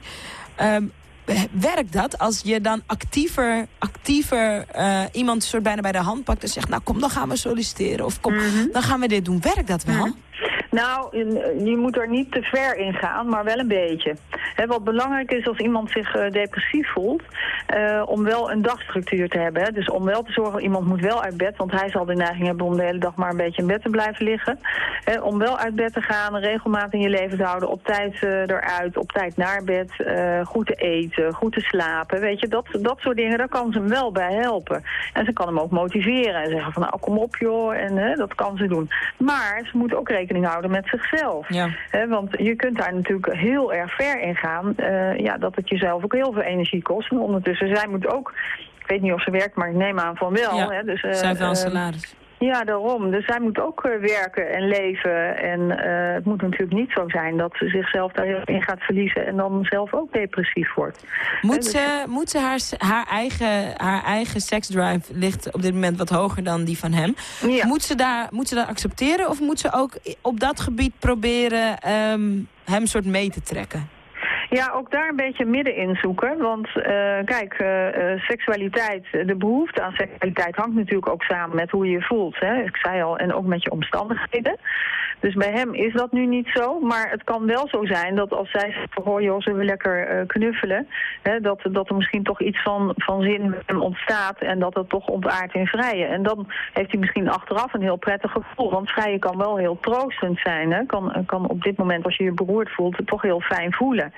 Ehm, werkt dat als je dan actiever, actiever eh, iemand soort bijna bij de hand pakt en zegt, nou kom, dan gaan we solliciteren. Of kom, Mhm. dan gaan we dit doen. Werkt dat wel? Nou, je je moet er niet te ver in gaan, maar wel een beetje. Wat belangrijk is als iemand zich eh, depressief voelt, eh, om wel een dagstructuur te hebben. Dus om wel te zorgen, iemand moet wel uit bed, want hij zal de neiging hebben om de hele dag maar een beetje in bed te blijven liggen. Om wel uit bed te gaan, regelmatig in je leven te houden, op tijd eh, eruit, op tijd naar bed, eh, goed te eten, goed te slapen. Weet je, dat, dat soort dingen, daar kan ze hem wel bij helpen. En ze kan hem ook motiveren en zeggen van nou kom op joh, en dat kan ze doen. Maar ze moet ook rekening houden met zichzelf. Ja. Want je kunt daar natuurlijk heel erg ver in gaan. eh, ja, dat het jezelf ook heel veel energie kost. En ondertussen, zij moet ook... Ik weet niet of ze werkt, maar ik neem aan van wel. Ja, hè, dus, zij heeft wel een eh, salaris. Ja, daarom. Dus zij moet ook eh, werken en leven. En eh, het moet natuurlijk niet zo zijn dat ze zichzelf daarin gaat verliezen... en dan zelf ook depressief wordt. Moet dus- ze, moet ze haar, haar, eigen, haar eigen seksdrive ligt op dit moment wat hoger dan die van hem. Moet, ze daar, moet ze dat accepteren of moet ze ook op dat gebied proberen ehm, hem soort mee te trekken? Ja, ook daar een beetje middenin zoeken. Want eh, kijk, eh, eh, seksualiteit, de behoefte aan seksualiteit hangt natuurlijk ook samen met hoe je je voelt. Hè? Ik zei al, en ook met je omstandigheden. Dus bij hem is dat nu niet zo. Maar het kan wel zo zijn dat als zij zegt, hoor joh, zullen we lekker eh, knuffelen. Hè, dat, dat er misschien toch iets van, van zin met hem ontstaat. En dat het toch ontaart in vrijen. En dan heeft hij misschien achteraf een heel prettig gevoel. Want vrijen kan wel heel troostend zijn. Hè? Kan, kan op dit moment, als je je beroerd voelt, toch heel fijn voelen.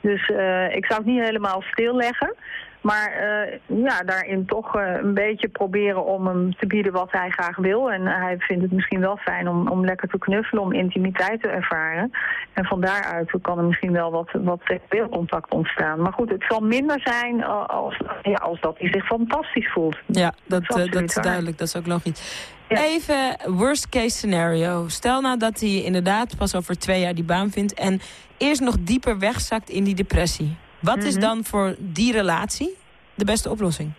Dus eh, ik zou het niet helemaal stilleggen. Maar eh, ja, daarin toch eh, een beetje proberen om hem te bieden wat hij graag wil. En hij vindt het misschien wel fijn om, om lekker te knuffelen, om intimiteit te ervaren. En van daaruit kan er misschien wel wat, wat seksueel contact ontstaan. Maar goed, het zal minder zijn eh, als, ja, als dat hij zich fantastisch voelt. Ja, dat, eh, dat is duidelijk. Dat is ook logisch. Even worst case scenario. Stel nou dat hij inderdaad pas over twee jaar die baan vindt... en eerst nog dieper wegzakt in die depressie. Wat is Mhm. dan voor die relatie de beste oplossing?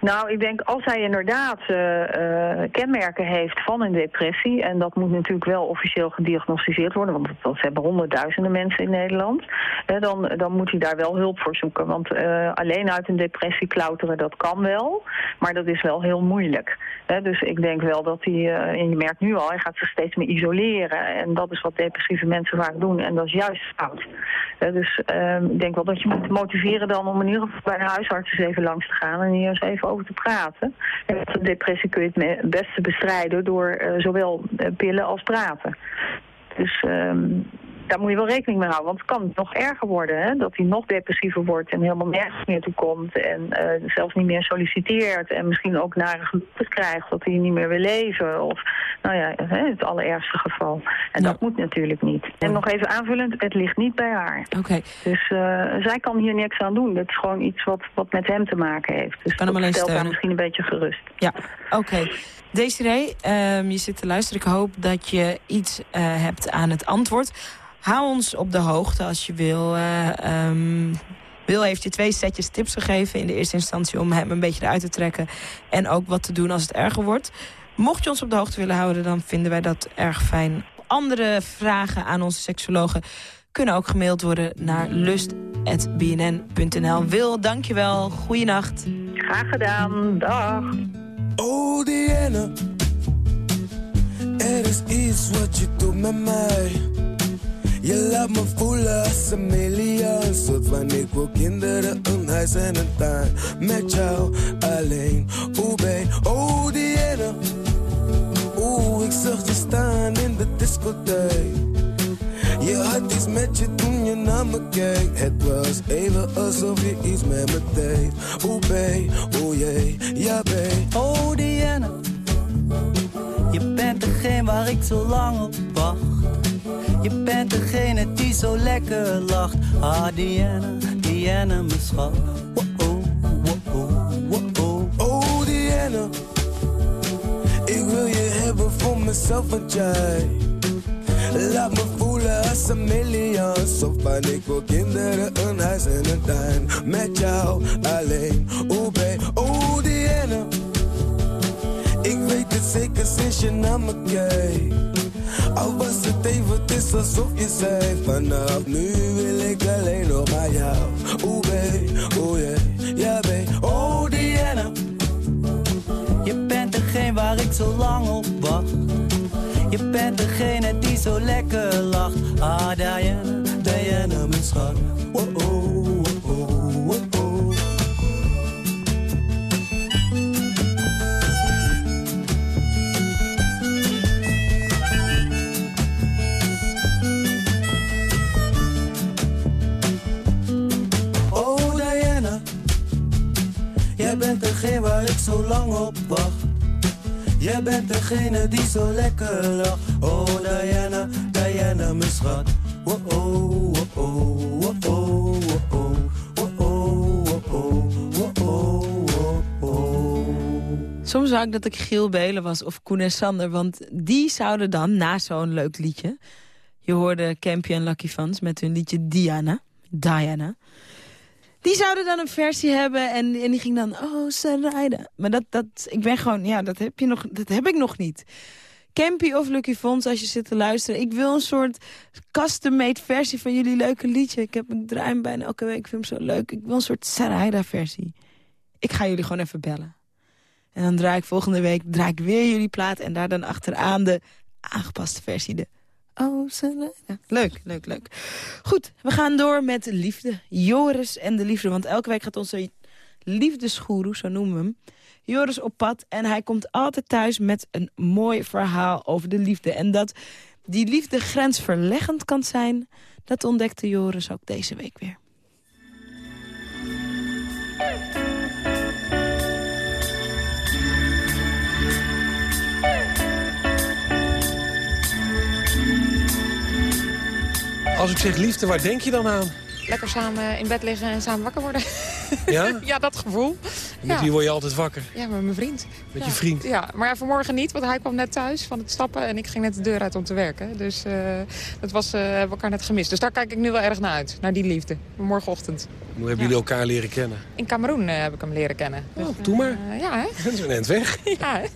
Nou, ik denk als hij inderdaad eh, eh, kenmerken heeft van een depressie... en dat moet natuurlijk wel officieel gediagnosticeerd worden... want dat, hebben honderdduizenden mensen in Nederland... dan, dan moet hij daar wel hulp voor zoeken. Want eh, alleen uit een depressie klauteren, dat kan wel... maar dat is wel heel moeilijk. Dus ik denk wel dat hij... en je merkt nu al, hij gaat zich steeds meer isoleren... en dat is wat depressieve mensen vaak doen en dat is juist fout. Dus ehm, ik denk wel dat je moet motiveren dan om in ieder geval bij de huisarts even langs te gaan... en hier eens even over te praten. En met depressie kun je het beste bestrijden door eh, zowel eh, pillen als praten. Dus ehm, daar moet je wel rekening mee houden, want het kan nog erger worden. Hè? Dat hij nog depressiever wordt en helemaal nergens meer toe komt. En eh, zelfs niet meer solliciteert. En misschien ook nare gedachten krijgt dat hij niet meer wil leven. Of nou ja, het allerergste geval. En dat moet natuurlijk niet. En nog even aanvullend, het ligt niet bij haar. Oké. Dus eh, zij kan hier niks aan doen. Dat is gewoon iets wat, wat met hem te maken heeft. Dus Kan dat stelt haar misschien een beetje gerust. Ja, oké. Desiree, ehm, je zit te luisteren. Ik hoop dat je iets eh, hebt aan het antwoord. Hou ons op de hoogte als je wil. eh, ehm, Wil heeft je twee setjes tips gegeven in de eerste instantie... om hem een beetje eruit te trekken en ook wat te doen als het erger wordt. Mocht je ons op de hoogte willen houden, dan vinden wij dat erg fijn. Andere vragen aan onze seksologen kunnen ook gemaild worden naar lust.bnn.nl. Wil, dankjewel. Goeienacht. Graag gedaan. Dag. Oh Diana, er is iets wat je doet met mij. Je laat me voelen als een miljoen. Soort van ik wil kinderen, een huis en een tuin. Met jou alleen, oeh babe. Oh Diana, oeh ik zag je staan in de discotheek. Je had iets met je toen je naar me keek. Het was even alsof je iets met me deed. Oeh babe, oeh jee, ja babe. Oh Diana, je bent degene waar ik zo lang op wacht. Je bent degene die zo lekker lacht. Ah Diana, Diana mijn schat. Wow, wow, wow, wow. Oh Diana, ik wil je hebben voor mezelf, want jij laat me voelen als een miljoen. Zo van ik wil kinderen, een huis en een tuin. Met jou alleen, oh babe, oh Diana. Ik weet het zeker sinds je naar me kijkt. Al was het even, het is alsof je zei Vanaf nu wil ik alleen nog maar jou Oeh babe, oeh yeah, ja babe Oh Diana, je bent degene waar ik zo lang op wacht. Je bent degene die zo lekker lacht. Ah Diana, Diana mijn schat. Oh, oh zo lang op wacht. Jij bent degene die zo lekker lacht. Oh Diana, Diana mijn schat. Oh oh, oh oh, oh oh, oh oh. Oh oh, oh oh, oh oh, oh oh. Soms zou ik dat ik Giel Belen was of Koen en Sander. Want die zouden dan, na zo'n leuk liedje... Je hoorde Campy en Lucky Fans met hun liedje Diana. Diana. Die zouden dan een versie hebben en, en die ging dan... Oh, Sarayda. Maar dat, dat, ik ben gewoon... Ja, dat heb, je nog, dat heb ik nog niet. Campy of Lucky Fons, als je zit te luisteren. Ik wil een soort custom-made versie van jullie leuke liedje. Ik heb een draai bijna elke week. Ik vind hem zo leuk. Ik wil een soort Sarayda-versie. Ik ga jullie gewoon even bellen. En dan draai ik volgende week draai ik weer jullie plaat. En daar dan achteraan de aangepaste versie. De Oh. Leuk, leuk, leuk. Goed, we gaan door met de liefde. Joris en de liefde. Want elke week gaat onze liefdesgoeroe, zo noemen we hem... Joris op pad en hij komt altijd thuis met een mooi verhaal over de liefde. En dat die liefde grensverleggend kan zijn... dat ontdekte Joris ook deze week weer. Als ik zeg liefde, waar denk je dan aan? Lekker samen in bed liggen en samen wakker worden. Ja? ja, dat gevoel. Met Ja. wie word je altijd wakker? Ja, met mijn vriend. Met Ja. je vriend? Ja, maar ja, vanmorgen niet, want hij kwam net thuis van het stappen... en ik ging net de deur uit om te werken. Dus eh, dat was, eh, hebben we elkaar net gemist. Dus daar kijk ik nu wel erg naar uit, naar die liefde. Morgenochtend. Hoe hebben jullie elkaar leren kennen? In Cameroen eh, heb ik hem leren kennen. Dus, Oh, doe maar. ja, hè? Dat is een eind weg. Ja, hè?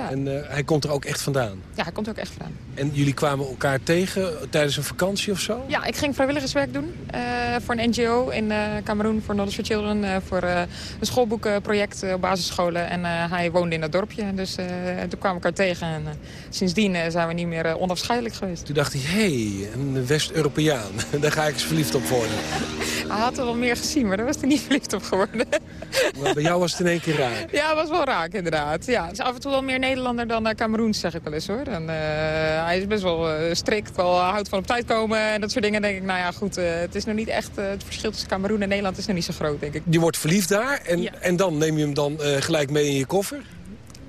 En hij komt er ook echt vandaan. ja, hij komt ook echt vandaan. En jullie kwamen elkaar tegen tijdens een vakantie of zo? Ja, ik ging vrijwilligerswerk doen eh, voor een NGO in eh Cameroen, voor Knowledge for Children, eh, voor een schoolboekenproject op basisscholen. En hij woonde in dat dorpje, dus toen kwamen we elkaar tegen. En sindsdien zijn we niet meer onafscheidelijk geweest. Toen dacht hij, hé, hey, een West-Europeaan. Daar ga ik eens verliefd op worden. Hij had er wel meer gezien, maar daar was hij niet verliefd op geworden. Maar bij jou was het in één keer raar. Ja, was wel raak inderdaad. Ja, is af en toe wel meer Nederlander dan Cameroens, zeg ik wel eens hoor. En, hij is best wel eh, strikt, wel houdt van op tijd komen en dat soort dingen. denk ik, nou ja goed, eh, het is nog niet echt, eh, het verschil tussen Cameroen en Nederland is nog niet zo groot, denk ik. Je wordt verliefd daar en, en dan neem je hem dan eh, gelijk mee in je koffer?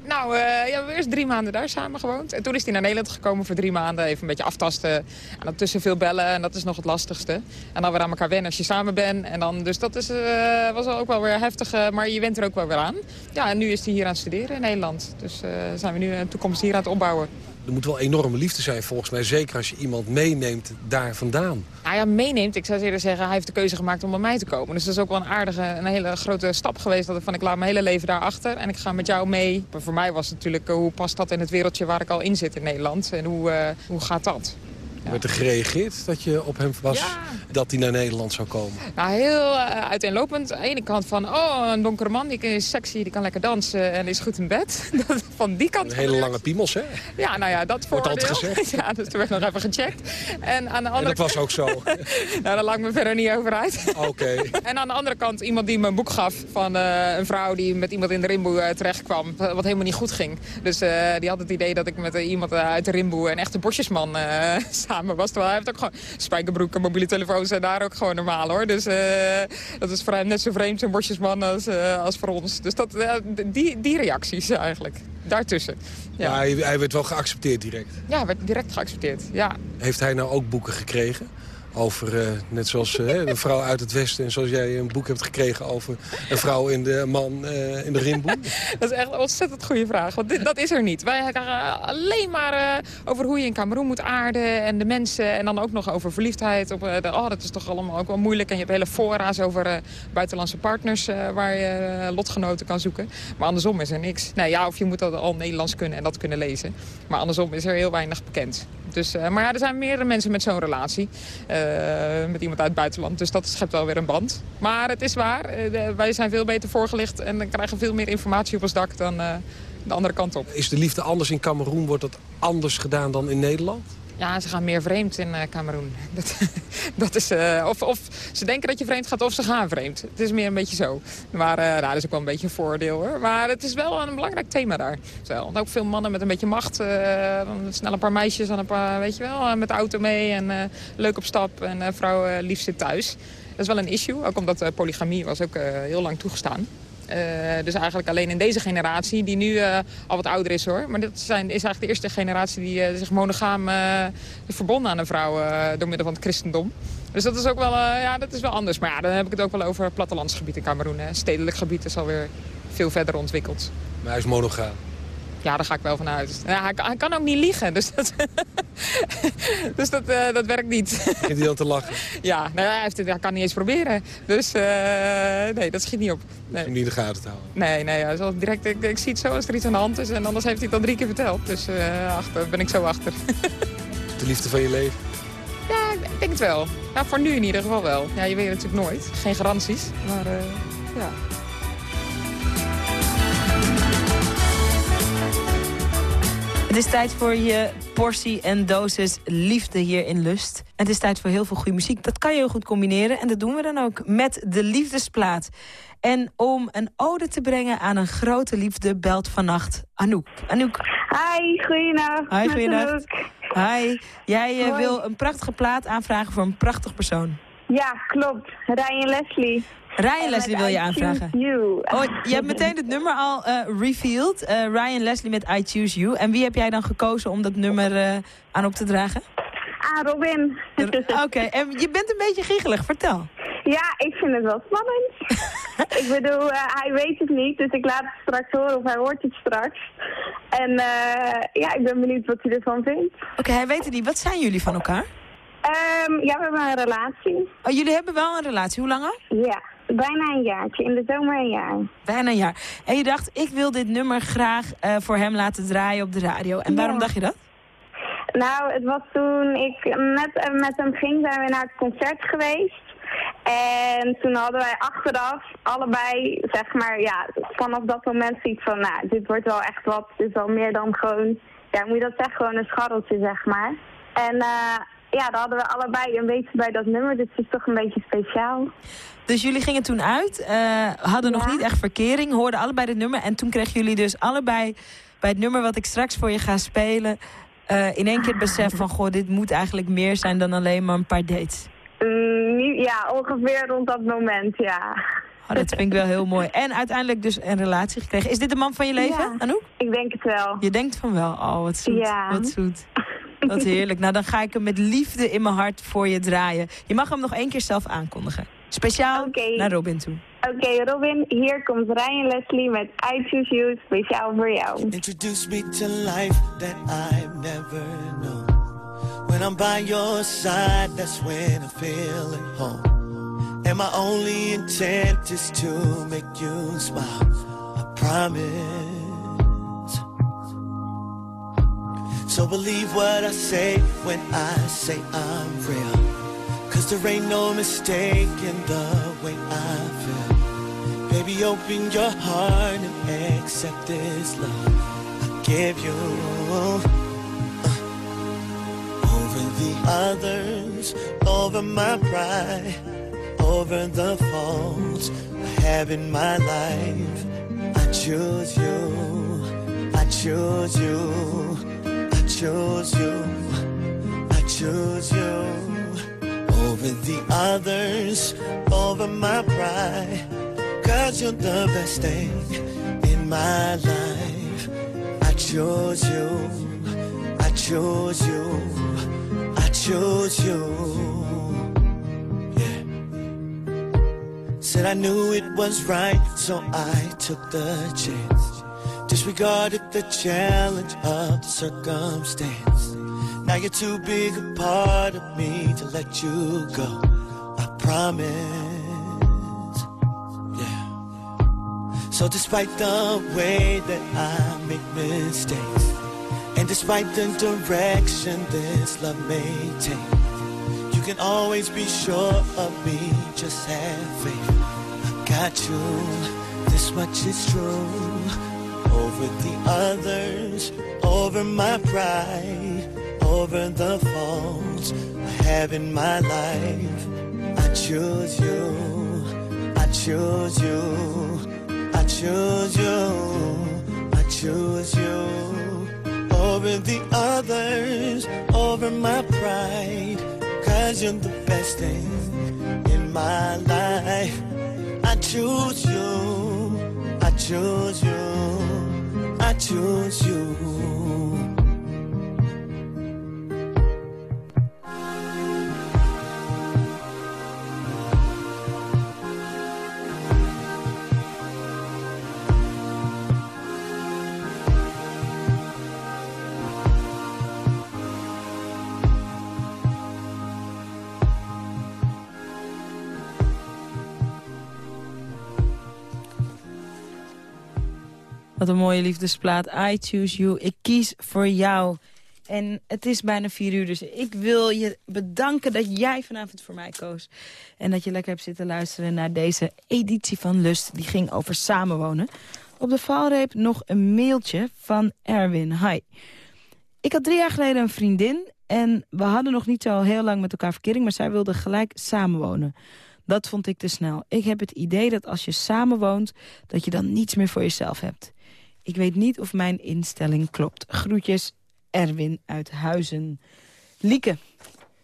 Nou, eh, ja, we hebben eerst drie maanden daar samen gewoond. En toen is hij naar Nederland gekomen voor drie maanden. Even een beetje aftasten. En dan tussen veel bellen. En dat is nog het lastigste. En dan weer aan elkaar wennen als je samen bent. En dan, dus dat is, eh, was ook wel weer heftig. eh, maar je went er ook wel weer aan. Ja, en nu is hij hier aan het studeren in Nederland. Dus eh, zijn we nu een toekomst hier aan het opbouwen. Er moet wel enorme liefde zijn volgens mij. Zeker als je iemand meeneemt daar vandaan. Nou ja, meeneemt. Ik zou eerder zeggen, hij heeft de keuze gemaakt om bij mij te komen. Dus dat is ook wel een aardige, een hele grote stap geweest. Dat ik van, ik laat mijn hele leven daar achter en ik ga met jou mee. Maar voor mij was het natuurlijk, eh, hoe past dat in het wereldje waar ik al in zit in Nederland? En hoe, eh, hoe gaat dat? Werd er gereageerd dat je op hem was dat hij naar Nederland zou komen? Nou, heel uh, uiteenlopend. Aan de ene kant van, oh, een donkere man, die is sexy, die kan lekker dansen en is goed in bed. Dat, van die kant. Een hele lange piemels, hè? Ja, nou ja, dat Wordt altijd gezegd. Ja, dus toen werd nog even gecheckt. En aan de En andere dat was ook zo. nou, daar laat ik me verder niet over uit. Oké. En aan de andere kant iemand die me een boek gaf van uh, een vrouw die met iemand in de rimboe uh, terecht kwam. Wat helemaal niet goed ging. Dus uh, die had het idee dat ik met iemand uit de rimboe een echte bosjesman samen was. Hij heeft ook gewoon spijkerbroeken, mobiele telefoons en daar ook gewoon normaal hoor. Dus dat is voor hem net zo vreemd zo'n bosjesman als, als voor ons. Dus dat, die, die reacties eigenlijk. Daartussen. Ja, hij, hij werd wel geaccepteerd direct. Ja, werd direct geaccepteerd, ja. Heeft hij nou ook boeken gekregen? Over, uh, net zoals uh, een vrouw uit het Westen... en zoals jij een boek hebt gekregen over een vrouw in de man uh, in de rimboe? dat is echt een ontzettend goede vraag. Want dat is er niet. Wij gaan alleen maar over hoe je in Cameroen moet aarden... en de mensen en dan ook nog over verliefdheid. Op, oh, dat is toch allemaal ook wel moeilijk. En je hebt hele fora's over buitenlandse partners... waar je lotgenoten kan zoeken. Maar andersom is er niks. Nee, ja, of je moet dat al Nederlands kunnen en dat kunnen lezen. Maar andersom is er heel weinig bekend. Dus, maar ja, er zijn meerdere mensen met zo'n relatie. Uh, met iemand uit het buitenland. Dus dat schept wel weer een band. Maar het is waar, uh, wij zijn veel beter voorgelicht... en krijgen veel meer informatie op ons dak dan de andere kant op. Is de liefde anders in Cameroen? Wordt dat anders gedaan dan in Nederland? Ja, ze gaan meer vreemd in uh, Cameroen. Dat, dat is, uh, of, of ze denken dat je vreemd gaat of ze gaan vreemd. Het is meer een beetje zo. Maar uh, dat is ook wel een beetje een voordeel hoor. Maar het is wel een belangrijk thema daar. Zo, ook veel mannen met een beetje macht. snel een paar meisjes aan een paar, weet je wel, met de auto mee en leuk op stap. En vrouw liefst thuis. Dat is wel een issue, ook omdat polygamie was ook heel lang toegestaan. Uh, dus eigenlijk alleen in deze generatie, die nu uh, al wat ouder is hoor. Maar dat zijn, is eigenlijk de eerste generatie die uh, zich monogaam verbonden aan een vrouw door middel van het christendom. Dus dat is ook wel, ja, dat is wel anders. Maar ja, dan heb ik het ook wel over plattelandsgebied in Cameroen. Stedelijk gebied is alweer veel verder ontwikkeld. Maar hij is monogaam? Ja, daar ga ik wel van uit. Ja, hij, hij, kan ook niet liegen, dus dat, dus dat, uh, dat werkt niet. Begint hij dan te lachen? Ja, nou, hij, heeft het, hij kan niet eens proberen. Dus uh, nee, dat schiet niet op. Nee. Om niet in de gaten te houden? Nee, nee ja, direct, ik, ik, zie het zo als er iets aan de hand is. En anders heeft hij het al drie keer verteld. Dus uh, achter ben ik zo achter. de liefde van je leven? Ja, ik denk het wel. Ja, voor nu in ieder geval wel. Ja, je weet het natuurlijk nooit. Geen garanties. Maar ja... is tijd voor je portie en dosis liefde hier in Lust. En het is tijd voor heel veel goede muziek. Dat kan je heel goed combineren en dat doen we dan ook met de liefdesplaat. En om een ode te brengen aan een grote liefde belt vannacht Anouk. Anouk. Hi, goeienacht. Hi, goeienacht. Hi. Jij eh, Hoi. wil een prachtige plaat aanvragen voor een prachtig persoon. Ja, klopt. Ryan Leslie. Ryan Leslie wil je I aanvragen. You. Oh, je hebt meteen het nummer al eh, revealed. Eh, Ryan Leslie met I Choose You. En wie heb jij dan gekozen om dat nummer eh, aan op te dragen? Ah, Robin. Oké, en je bent een beetje giechelig. Vertel. Ja, ik vind het wel spannend. ik bedoel, hij weet het niet, dus ik laat het straks horen of hij hoort het straks. En ja, ik ben benieuwd wat hij ervan vindt. Oké, hij weet het niet. Wat zijn jullie van elkaar? Ehm, ja, we hebben een relatie. Oh, jullie hebben wel een relatie. Hoe lang al? Ja, bijna een jaartje. In de zomer een jaar. Bijna een jaar. En je dacht, ik wil dit nummer graag eh, voor hem laten draaien op de radio. En waarom Ja. dacht je dat? Nou, het was toen ik net eh, met hem ging, zijn we naar het concert geweest. En toen hadden wij achteraf allebei, zeg maar, ja, vanaf dat moment zoiets van, nou, dit wordt wel echt wat, dit is wel meer dan gewoon, ja, moet je dat zeggen, gewoon een scharreltje, zeg maar. En eh, ja, daar hadden we allebei een beetje bij dat nummer, dus het is toch een beetje speciaal. Dus jullie gingen toen uit, eh, hadden nog niet echt verkering, hoorden allebei dit nummer. En toen kregen jullie dus allebei bij het nummer wat ik straks voor je ga spelen... eh, in één keer het besef van, goh, dit moet eigenlijk meer zijn dan alleen maar een paar dates. Mm, ja, ongeveer rond dat moment, ja. Oh, dat vind ik wel heel mooi. En uiteindelijk dus een relatie gekregen. Is dit de man van je leven, Ja. Anouk? Ik denk het wel. Je denkt van wel, oh wat zoet, Ja. wat zoet. Wat heerlijk. Nou, dan ga ik hem met liefde in mijn hart voor je draaien. Je mag hem nog één keer zelf aankondigen. Speciaal naar Robin toe. Oké, Robin, hier komt Ryan Leslie met I Choose You, speciaal voor jou. Introduce me to life that I've never known. When I'm by your side, that's when I feel at home. And my only intent is to make you smile. I promise. So believe what I say when I say I'm real. Cause there ain't no mistake in the way I feel. Baby, open your heart and accept this love I give you. Uh, over the others, over my pride, over the faults I have in my life. I choose you, I choose you, I choose you, I choose you. Over the others, over my pride, cause you're the best thing in my life. I chose you, I chose you, I chose you. Yeah. Said I knew it was right, so I took the chance. Disregarded the challenge of the circumstance. Now you're too big a part of me to let you go. I promise. Yeah. So despite the way that I make mistakes, and despite the direction this love may take, you can always be sure of me. Just have faith. I got you. This much is true. Over the others, over my pride, over the faults I have in my life. I choose you. I choose you. I choose you. I choose you. Over the others, over my pride. Cause you're the best thing in my life. I choose you. I choose you. I choose you. Een mooie liefdesplaat. I choose you. Ik kies voor jou. En het is bijna vier uur, dus ik wil je bedanken dat jij vanavond voor mij koos. En dat je lekker hebt zitten luisteren naar deze editie van Lust. Die ging over samenwonen. Op de valreep nog een mailtje van Erwin. Hi. Ik had drie jaar geleden een vriendin en we hadden nog niet zo heel lang met elkaar verkering, maar zij wilde gelijk samenwonen. Dat vond ik te snel. Ik heb het idee dat als je samenwoont, dat je dan niets meer voor jezelf hebt. Ik weet niet of mijn instelling klopt. Groetjes, Erwin uit Huizen. Lieke.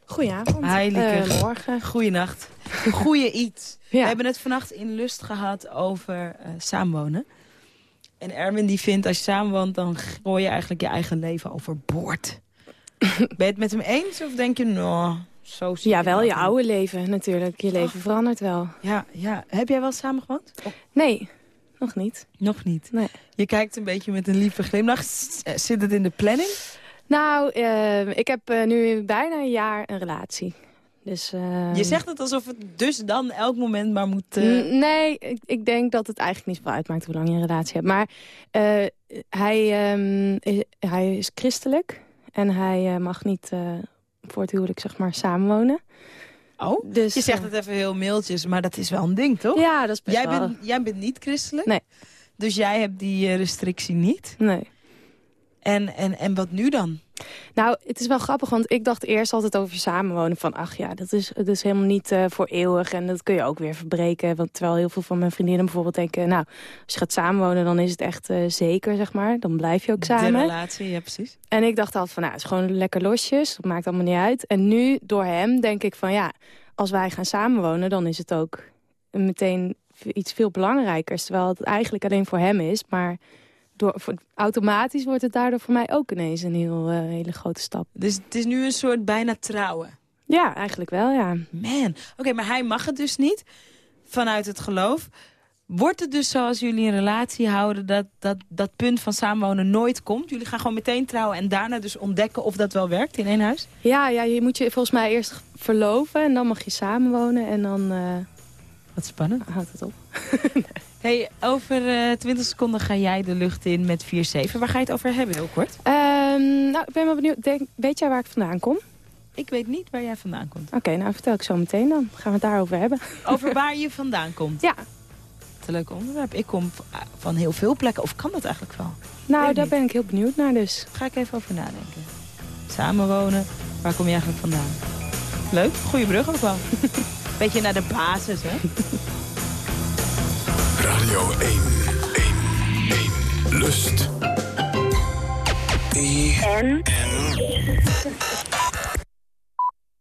Goedenavond. Hi Lieke. Eh, morgen. Goeienacht. Goeie iets. We hebben het vannacht in Lust gehad over eh, samenwonen. En Erwin die vindt, als je samenwoont... dan gooi je eigenlijk je eigen leven overboord. ben je het met hem eens of denk je, nou, zo zie Ja, wel je oude leven natuurlijk. Je leven verandert wel. Ja, ja. Heb jij wel samengewoond? Nee, nog niet. Nog niet? Nee. Je kijkt een beetje met een lieve glimlach. Eh, Zit het in de planning? Nou, eh, ik heb eh, nu bijna een jaar een relatie. Dus, Je zegt het alsof het dus dan elk moment maar moet... Nee, ik, ik denk dat het eigenlijk niet zoveel uitmaakt hoe lang je een relatie hebt. Maar hij, ehm, is, hij is christelijk en hij mag niet voor het huwelijk zeg maar samenwonen. Oh, dus, je zegt eh, het even heel mailtjes, maar dat is wel een ding, toch? Ja, dat is best jij wel- Bent, jij bent niet christelijk? Nee. Dus jij hebt die eh, restrictie niet? Nee. En, en, en wat nu dan? Nou, het is wel grappig, want ik dacht eerst altijd over samenwonen van... ach ja, dat is, dat is helemaal niet eh, voor eeuwig en dat kun je ook weer verbreken. Want terwijl heel veel van mijn vriendinnen bijvoorbeeld denken... nou, als je gaat samenwonen, dan is het echt eh, zeker, zeg maar. Dan blijf je ook samen. De relatie, ja precies. En ik dacht altijd van, nou, het is gewoon lekker losjes. Dat maakt allemaal niet uit. En nu, door hem, denk ik van, ja, als wij gaan samenwonen... dan is het ook meteen iets veel belangrijkers. Terwijl het eigenlijk alleen voor hem is. Maar door, voor, automatisch wordt het daardoor voor mij ook ineens een heel, eh, hele grote stap. Dus het is nu een soort bijna trouwen? Ja, eigenlijk wel, ja. Man, oké, maar hij mag het dus niet vanuit het geloof. Wordt het dus zoals jullie een relatie houden... Dat, dat dat punt van samenwonen nooit komt? Jullie gaan gewoon meteen trouwen en daarna dus ontdekken of dat wel werkt in één huis? Ja, ja, je moet je volgens mij eerst verloven en dan mag je samenwonen en dan... eh, Wat spannend. Houdt het op. Hey, over eh 20 seconden ga jij de lucht in met 4-7. Waar ga je het over hebben, heel kort? Ehm, nou, ik ben wel benieuwd. Denk, weet jij waar ik vandaan kom? Ik weet niet waar jij vandaan komt. Oké, nou vertel ik zo meteen dan. Gaan we het daarover hebben. Over waar je vandaan komt? Ja. Is een leuk onderwerp. Ik kom v- van heel veel plekken. Of kan dat eigenlijk wel? Nou, daar niet. ben ik heel benieuwd naar dus. Ga ik even over nadenken. Samenwonen. Waar kom je eigenlijk vandaan? Leuk. Goeie brug ook wel. Beetje naar de basis, hè? Radio 1, 1, 1. Lust. En?